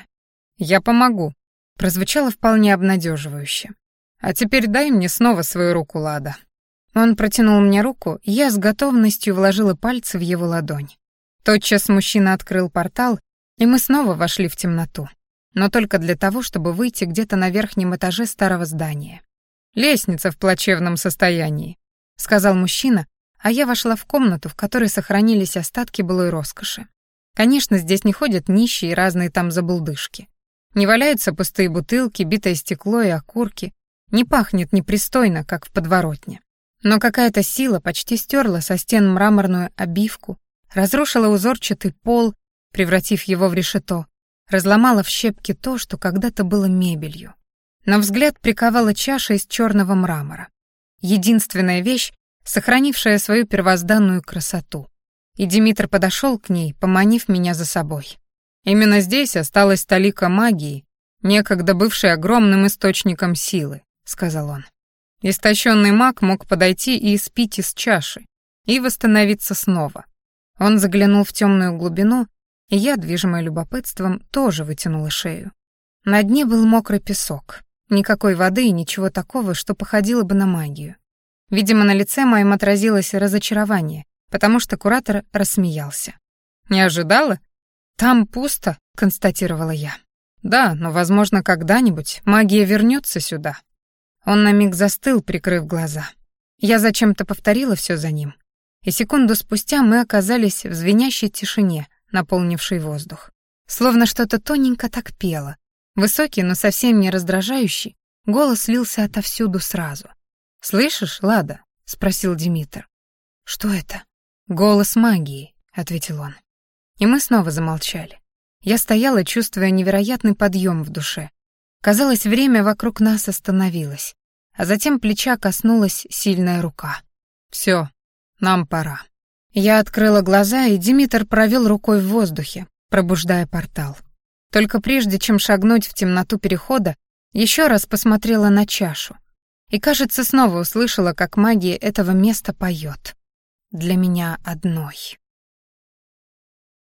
Speaker 2: «Я помогу», прозвучало вполне обнадеживающе. «А теперь дай мне снова свою руку, Лада». Он протянул мне руку, и я с готовностью вложила пальцы в его ладонь. Тотчас мужчина открыл портал, и мы снова вошли в темноту. Но только для того, чтобы выйти где-то на верхнем этаже старого здания. «Лестница в плачевном состоянии», — сказал мужчина, а я вошла в комнату, в которой сохранились остатки былой роскоши. Конечно, здесь не ходят нищие и разные там забулдышки. Не валяются пустые бутылки, битое стекло и окурки. Не пахнет непристойно, как в подворотне. Но какая-то сила почти стерла со стен мраморную обивку, разрушила узорчатый пол, превратив его в решето, разломала в щепки то, что когда-то было мебелью. На взгляд приковала чаша из черного мрамора. Единственная вещь, сохранившая свою первозданную красоту. И Димитр подошел к ней, поманив меня за собой. Именно здесь осталась талика магии, некогда бывшей огромным источником силы, сказал он. Истощенный маг мог подойти и испить из чаши, и восстановиться снова. Он заглянул в темную глубину, и я, движимая любопытством, тоже вытянула шею. На дне был мокрый песок, никакой воды и ничего такого, что походило бы на магию. Видимо, на лице моем отразилось разочарование, потому что куратор рассмеялся. «Не ожидала?» «Там пусто», — констатировала я. «Да, но, возможно, когда-нибудь магия вернется сюда». Он на миг застыл, прикрыв глаза. Я зачем-то повторила все за ним. И секунду спустя мы оказались в звенящей тишине, наполнившей воздух. Словно что-то тоненько так пело. Высокий, но совсем не раздражающий, голос лился отовсюду сразу. «Слышишь, Лада?» — спросил Димитр. «Что это?» «Голос магии», — ответил он. И мы снова замолчали. Я стояла, чувствуя невероятный подъем в душе. Казалось, время вокруг нас остановилось, а затем плеча коснулась сильная рука. Все, нам пора. Я открыла глаза, и Димитр провел рукой в воздухе, пробуждая портал. Только прежде, чем шагнуть в темноту перехода, еще раз посмотрела на чашу. И, кажется, снова услышала, как магия этого места поет. Для меня одной.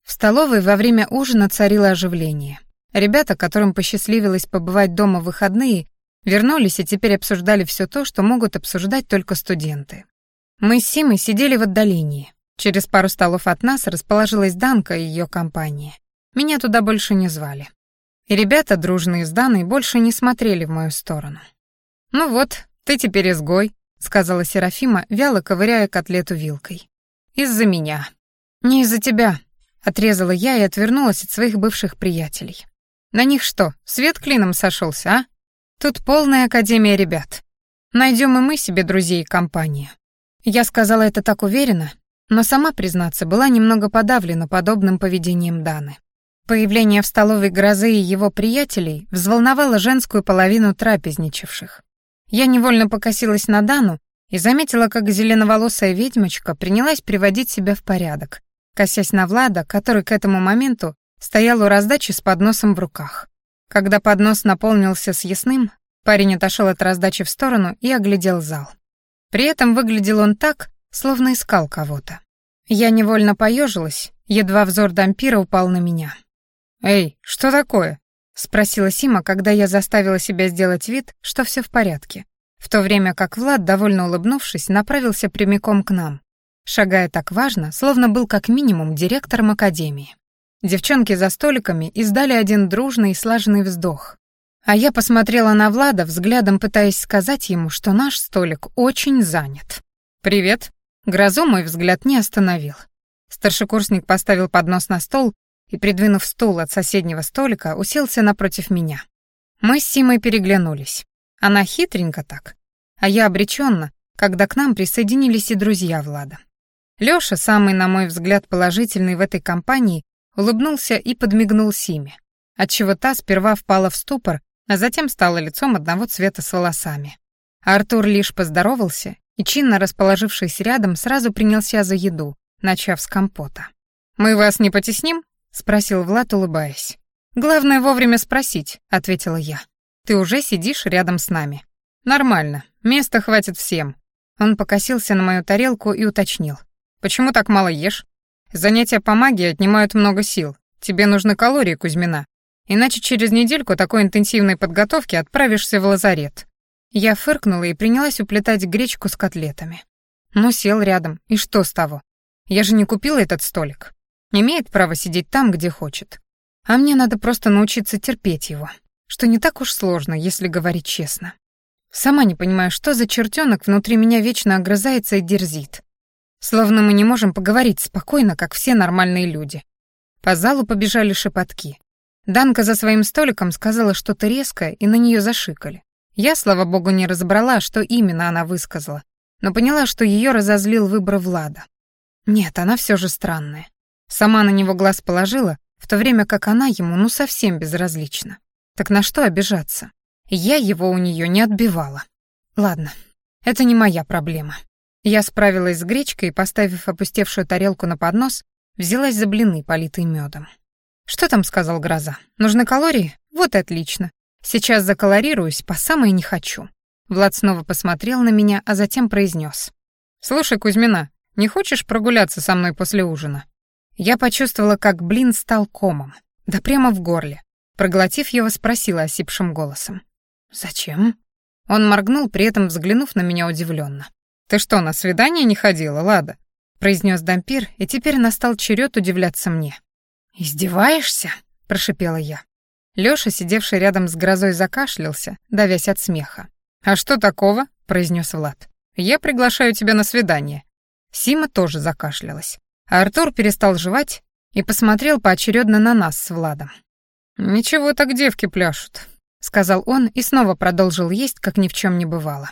Speaker 2: В столовой во время ужина царило оживление. Ребята, которым посчастливилось побывать дома в выходные, вернулись и теперь обсуждали все то, что могут обсуждать только студенты. Мы с Симой сидели в отдалении. Через пару столов от нас расположилась Данка и ее компания. Меня туда больше не звали. И ребята, дружные с Даной, больше не смотрели в мою сторону. «Ну вот, ты теперь изгой», — сказала Серафима, вяло ковыряя котлету вилкой. «Из-за меня». «Не из-за тебя»,
Speaker 1: Отрезала я и отвернулась от своих бывших приятелей. На них что, свет клином сошелся, а? Тут полная академия ребят. Найдем и мы себе друзей и компанию. Я сказала это так уверенно, но сама, признаться, была немного подавлена подобным поведением Даны. Появление в столовой Грозы и его приятелей взволновало женскую половину трапезничавших. Я невольно покосилась на Дану и заметила, как зеленоволосая ведьмочка принялась приводить себя в порядок, косясь на Влада, который к этому моменту стоял у раздачи с подносом в руках. Когда поднос наполнился съестным, парень отошел от раздачи в сторону и оглядел зал. При этом выглядел он так, словно искал кого-то. Я невольно поежилась, едва взор дампира упал на меня. «Эй, что такое?» — спросила Сима, когда я заставила себя сделать вид, что все в порядке, в то время как Влад, довольно улыбнувшись, направился прямиком к нам, шагая так важно, словно был как минимум директором академии. Девчонки за столиками издали один дружный и слаженный вздох. А я посмотрела на Влада, взглядом пытаясь сказать ему, что наш столик очень занят. «Привет». Грозу мой взгляд не остановил. Старшекурсник поставил поднос на стол и, придвинув стул от соседнего столика, уселся напротив меня. Мы с Симой переглянулись. Она хитренько так, а я обреченно, когда к нам присоединились и друзья Влада. Лёша, самый, на мой взгляд, положительный в этой компании, улыбнулся и подмигнул Симе, отчего та сперва впала в ступор, а затем стала лицом одного цвета с волосами. А Артур лишь поздоровался и, чинно расположившись рядом, сразу принялся за еду, начав с компота. «Мы вас не потесним?» — спросил Влад, улыбаясь. «Главное вовремя спросить», — ответила я. Ты уже сидишь рядом с нами. Нормально, места хватит всем. Он покосился на мою тарелку и уточнил. Почему так мало ешь? Занятия по магии отнимают много сил. Тебе нужны калории, Кузьмина. Иначе через недельку такой интенсивной подготовки отправишься в лазарет. Я фыркнула и принялась уплетать гречку с котлетами. Ну, сел рядом, и что с того? Я же не купила этот столик. Имеет право сидеть там, где хочет. А мне надо просто научиться терпеть его что не так уж сложно, если говорить честно. Сама не понимаю, что за чертенок внутри меня вечно огрызается и дерзит. Словно мы не можем поговорить спокойно, как все нормальные люди. По залу побежали шепотки. Данка за своим столиком сказала что-то резкое, и на нее зашикали. Я, слава богу, не разобрала, что именно она высказала, но поняла, что ее разозлил выбор Влада. Нет, она все же странная. Сама на него глаз положила, в то время как она ему ну совсем безразлична. Так на что обижаться? Я его у нее не отбивала. Ладно, это не моя проблема. Я справилась с гречкой поставив опустевшую тарелку на поднос, взялась за блины, политые медом. Что там сказал Гроза? Нужны калории? Вот и отлично. Сейчас закалорируюсь, по самое не хочу. Влад снова посмотрел на меня, а затем произнес. «Слушай, Кузьмина, не хочешь прогуляться со мной после ужина?» Я почувствовала, как блин стал комом. Да прямо в горле. Проглотив его, спросила осипшим голосом. «Зачем?» Он моргнул, при этом взглянув на меня удивленно. «Ты что, на свидание не ходила, Лада?» произнес Дампир, и теперь настал черед удивляться мне. «Издеваешься?» — прошипела я. Лёша, сидевший рядом с грозой, закашлялся, давясь от смеха. «А что такого?» — произнес Влад. «Я приглашаю тебя на свидание». Сима тоже закашлялась. А Артур перестал жевать и посмотрел поочередно на нас с Владом. «Ничего так девки пляшут», — сказал он и снова продолжил есть, как ни в чем не бывало.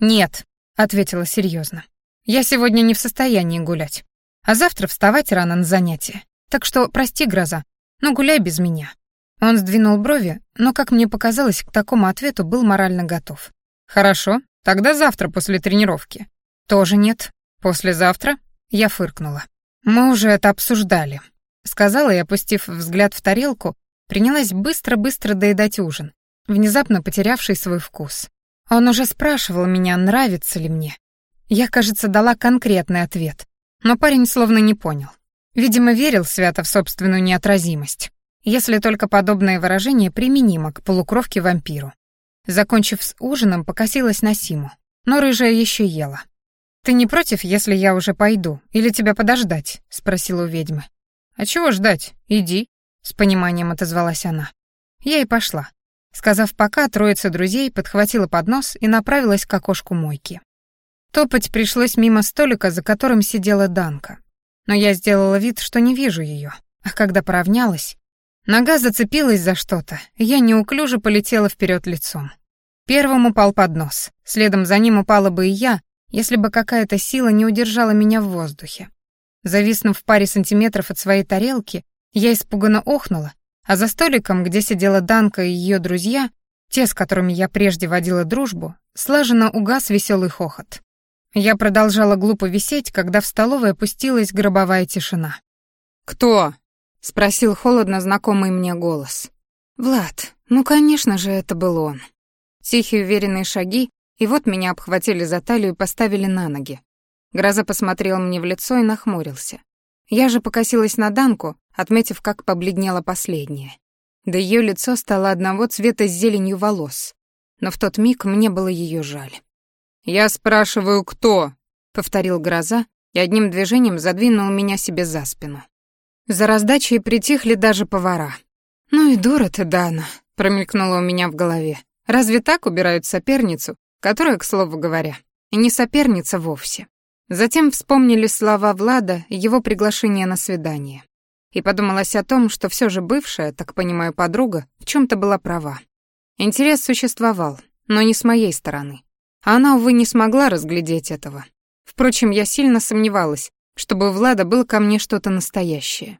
Speaker 1: «Нет», — ответила серьезно. «Я сегодня не в состоянии гулять, а завтра вставать рано на занятия. Так что прости, гроза, но гуляй без меня». Он сдвинул брови, но, как мне показалось, к такому ответу был морально готов. «Хорошо, тогда завтра после тренировки». «Тоже нет. Послезавтра?» Я фыркнула. «Мы уже это обсуждали», — сказала и, опустив взгляд в тарелку, принялась быстро-быстро доедать ужин, внезапно потерявший свой вкус. Он уже спрашивал меня, нравится ли мне. Я, кажется, дала конкретный ответ, но парень словно не понял. Видимо, верил свято в собственную неотразимость, если только подобное выражение применимо к полукровке-вампиру. Закончив с ужином, покосилась на Симу, но рыжая еще ела. «Ты не против, если я уже пойду, или тебя подождать?» — спросила у ведьмы. «А чего ждать? Иди», с пониманием отозвалась она. Я и пошла. Сказав «пока», троица друзей подхватила поднос и направилась к окошку мойки. Топать пришлось мимо столика, за которым сидела Данка. Но я сделала вид, что не вижу ее, А когда поравнялась, нога зацепилась за что-то, я неуклюже полетела вперед лицом. Первым упал поднос, следом за ним упала бы и я, если бы какая-то сила не удержала меня в воздухе. Зависнув в паре сантиметров от своей тарелки, я испуганно охнула, а за столиком, где сидела Данка и ее друзья, те, с которыми я прежде водила дружбу, слаженно угас веселый хохот. Я продолжала глупо висеть, когда в столовой опустилась гробовая тишина.
Speaker 2: «Кто?» — спросил холодно знакомый мне голос.
Speaker 1: «Влад, ну, конечно же, это был он». Тихие уверенные шаги, и вот меня обхватили за талию и поставили на ноги. Гроза посмотрел мне в лицо и нахмурился. Я же покосилась на Данку, отметив, как побледнела последняя. Да ее лицо стало одного цвета с зеленью волос. Но в тот миг мне было ее жаль.
Speaker 2: «Я спрашиваю, кто?» — повторил Гроза и одним движением задвинул меня себе за спину.
Speaker 1: За раздачей притихли даже повара. «Ну и дура ты, Дана», — промелькнуло у меня в голове. «Разве так убирают соперницу, которая, к слову говоря, и не соперница вовсе?» Затем вспомнили слова Влада и его приглашение на свидание. И подумалось о том, что все же бывшая, так понимаю, подруга, в чем то была права. Интерес существовал, но не с моей стороны. Она, увы, не смогла разглядеть этого. Впрочем, я сильно сомневалась, чтобы у Влада было ко мне что-то настоящее.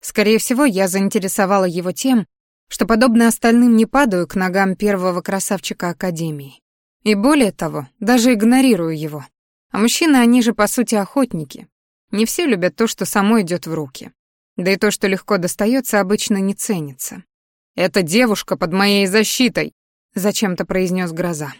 Speaker 1: Скорее всего, я заинтересовала его тем, что, подобно остальным, не падаю к ногам первого красавчика Академии. И более того, даже игнорирую его, а мужчины, они же, по сути, охотники. Не все любят то, что само идет в руки. Да и то, что легко достается, обычно не ценится.
Speaker 2: «Эта девушка под моей защитой», — зачем-то произнес Гроза.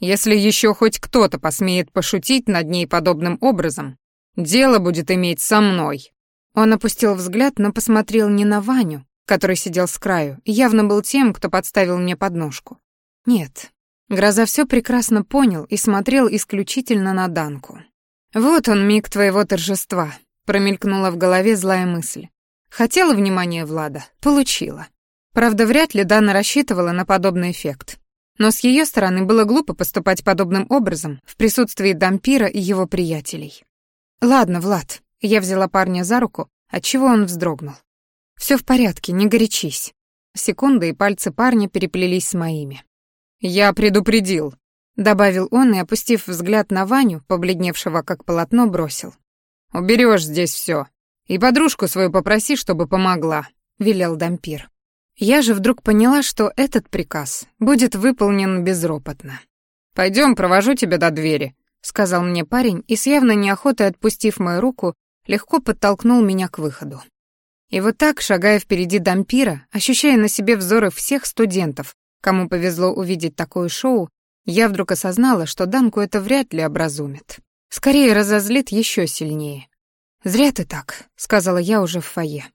Speaker 2: «Если еще хоть кто-то посмеет пошутить над ней подобным образом, дело будет иметь со мной».
Speaker 1: Он опустил взгляд, но посмотрел не на Ваню, который сидел с краю, и явно был тем, кто подставил мне подножку. Нет, Гроза все прекрасно понял и смотрел исключительно на Данку. «Вот он, миг твоего торжества», — промелькнула в голове злая мысль. Хотела внимания Влада, получила. Правда, вряд ли Дана рассчитывала на подобный эффект. Но с ее стороны было глупо поступать подобным образом в присутствии Дампира и его приятелей. «Ладно, Влад», — я взяла парня за руку, отчего он вздрогнул. Все в порядке, не горячись». Секунды, и пальцы парня переплелись с моими.
Speaker 2: «Я предупредил», — добавил он и, опустив взгляд на Ваню, побледневшего как полотно, бросил. «Уберешь здесь все. И подружку свою попроси, чтобы помогла», — велел Дампир.
Speaker 1: Я же вдруг поняла, что этот приказ будет выполнен безропотно.
Speaker 2: Пойдем, провожу тебя до двери», — сказал мне парень и с явной неохотой отпустив мою руку, легко подтолкнул меня к выходу. И вот так, шагая впереди Дампира, ощущая на себе взоры всех студентов, Кому повезло увидеть такое шоу, я вдруг осознала, что Данку это вряд ли образумит. Скорее разозлит еще сильнее. «Зря ты так», — сказала я уже в фойе.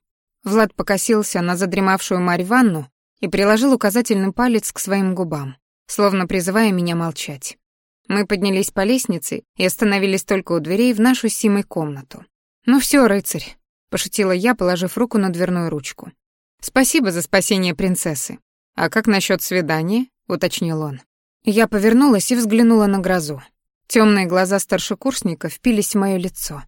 Speaker 2: Влад покосился на задремавшую Марь Ванну и приложил указательный палец к своим губам, словно призывая меня молчать. Мы поднялись по лестнице и остановились только у дверей в нашу Симой комнату. «Ну все, рыцарь», — пошутила я, положив руку на дверную ручку. «Спасибо за спасение принцессы. «А как насчет свидания?» — уточнил он. Я повернулась и взглянула на грозу. Темные глаза старшекурсника впились в мое лицо.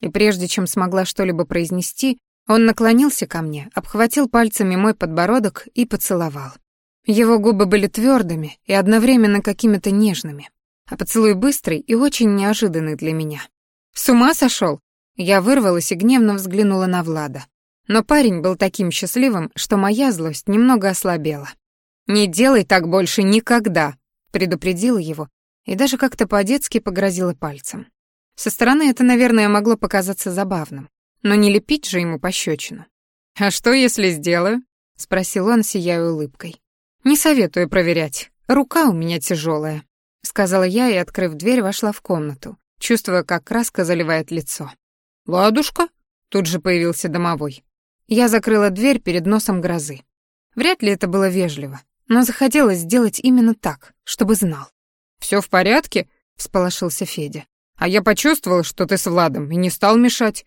Speaker 2: И прежде чем смогла что-либо произнести, он наклонился ко мне, обхватил пальцами мой подбородок и поцеловал. Его губы были твердыми и одновременно какими-то нежными, а поцелуй быстрый и очень неожиданный для меня. «С ума сошел? Я вырвалась и гневно взглянула на Влада. Но парень был таким счастливым, что моя злость немного ослабела. «Не делай так больше никогда», — предупредила его и даже как-то по-детски погрозила пальцем. Со стороны это, наверное, могло показаться забавным, но не лепить же ему пощечину. «А что, если сделаю?» — спросил он, сияя улыбкой.
Speaker 1: «Не советую проверять. Рука у меня тяжелая, сказала я и, открыв дверь, вошла в комнату, чувствуя, как краска заливает лицо.
Speaker 2: «Ладушка?» — тут же появился домовой.
Speaker 1: Я закрыла дверь перед носом грозы. Вряд ли это было вежливо, но захотелось сделать именно так, чтобы знал.
Speaker 2: «Всё в порядке?» — всполошился Федя. «А я почувствовал, что ты с Владом, и не стал мешать».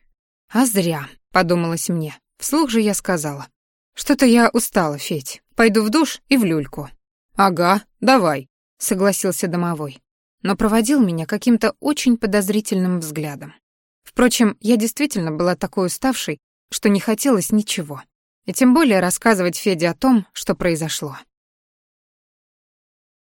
Speaker 1: «А зря», — подумалось мне. Вслух же я сказала. «Что-то я устала, Федь. Пойду в душ и в люльку».
Speaker 2: «Ага, давай», —
Speaker 1: согласился домовой, но проводил меня каким-то очень подозрительным взглядом. Впрочем, я действительно была такой уставшей, что не хотелось ничего. И тем более рассказывать Феде о том, что произошло.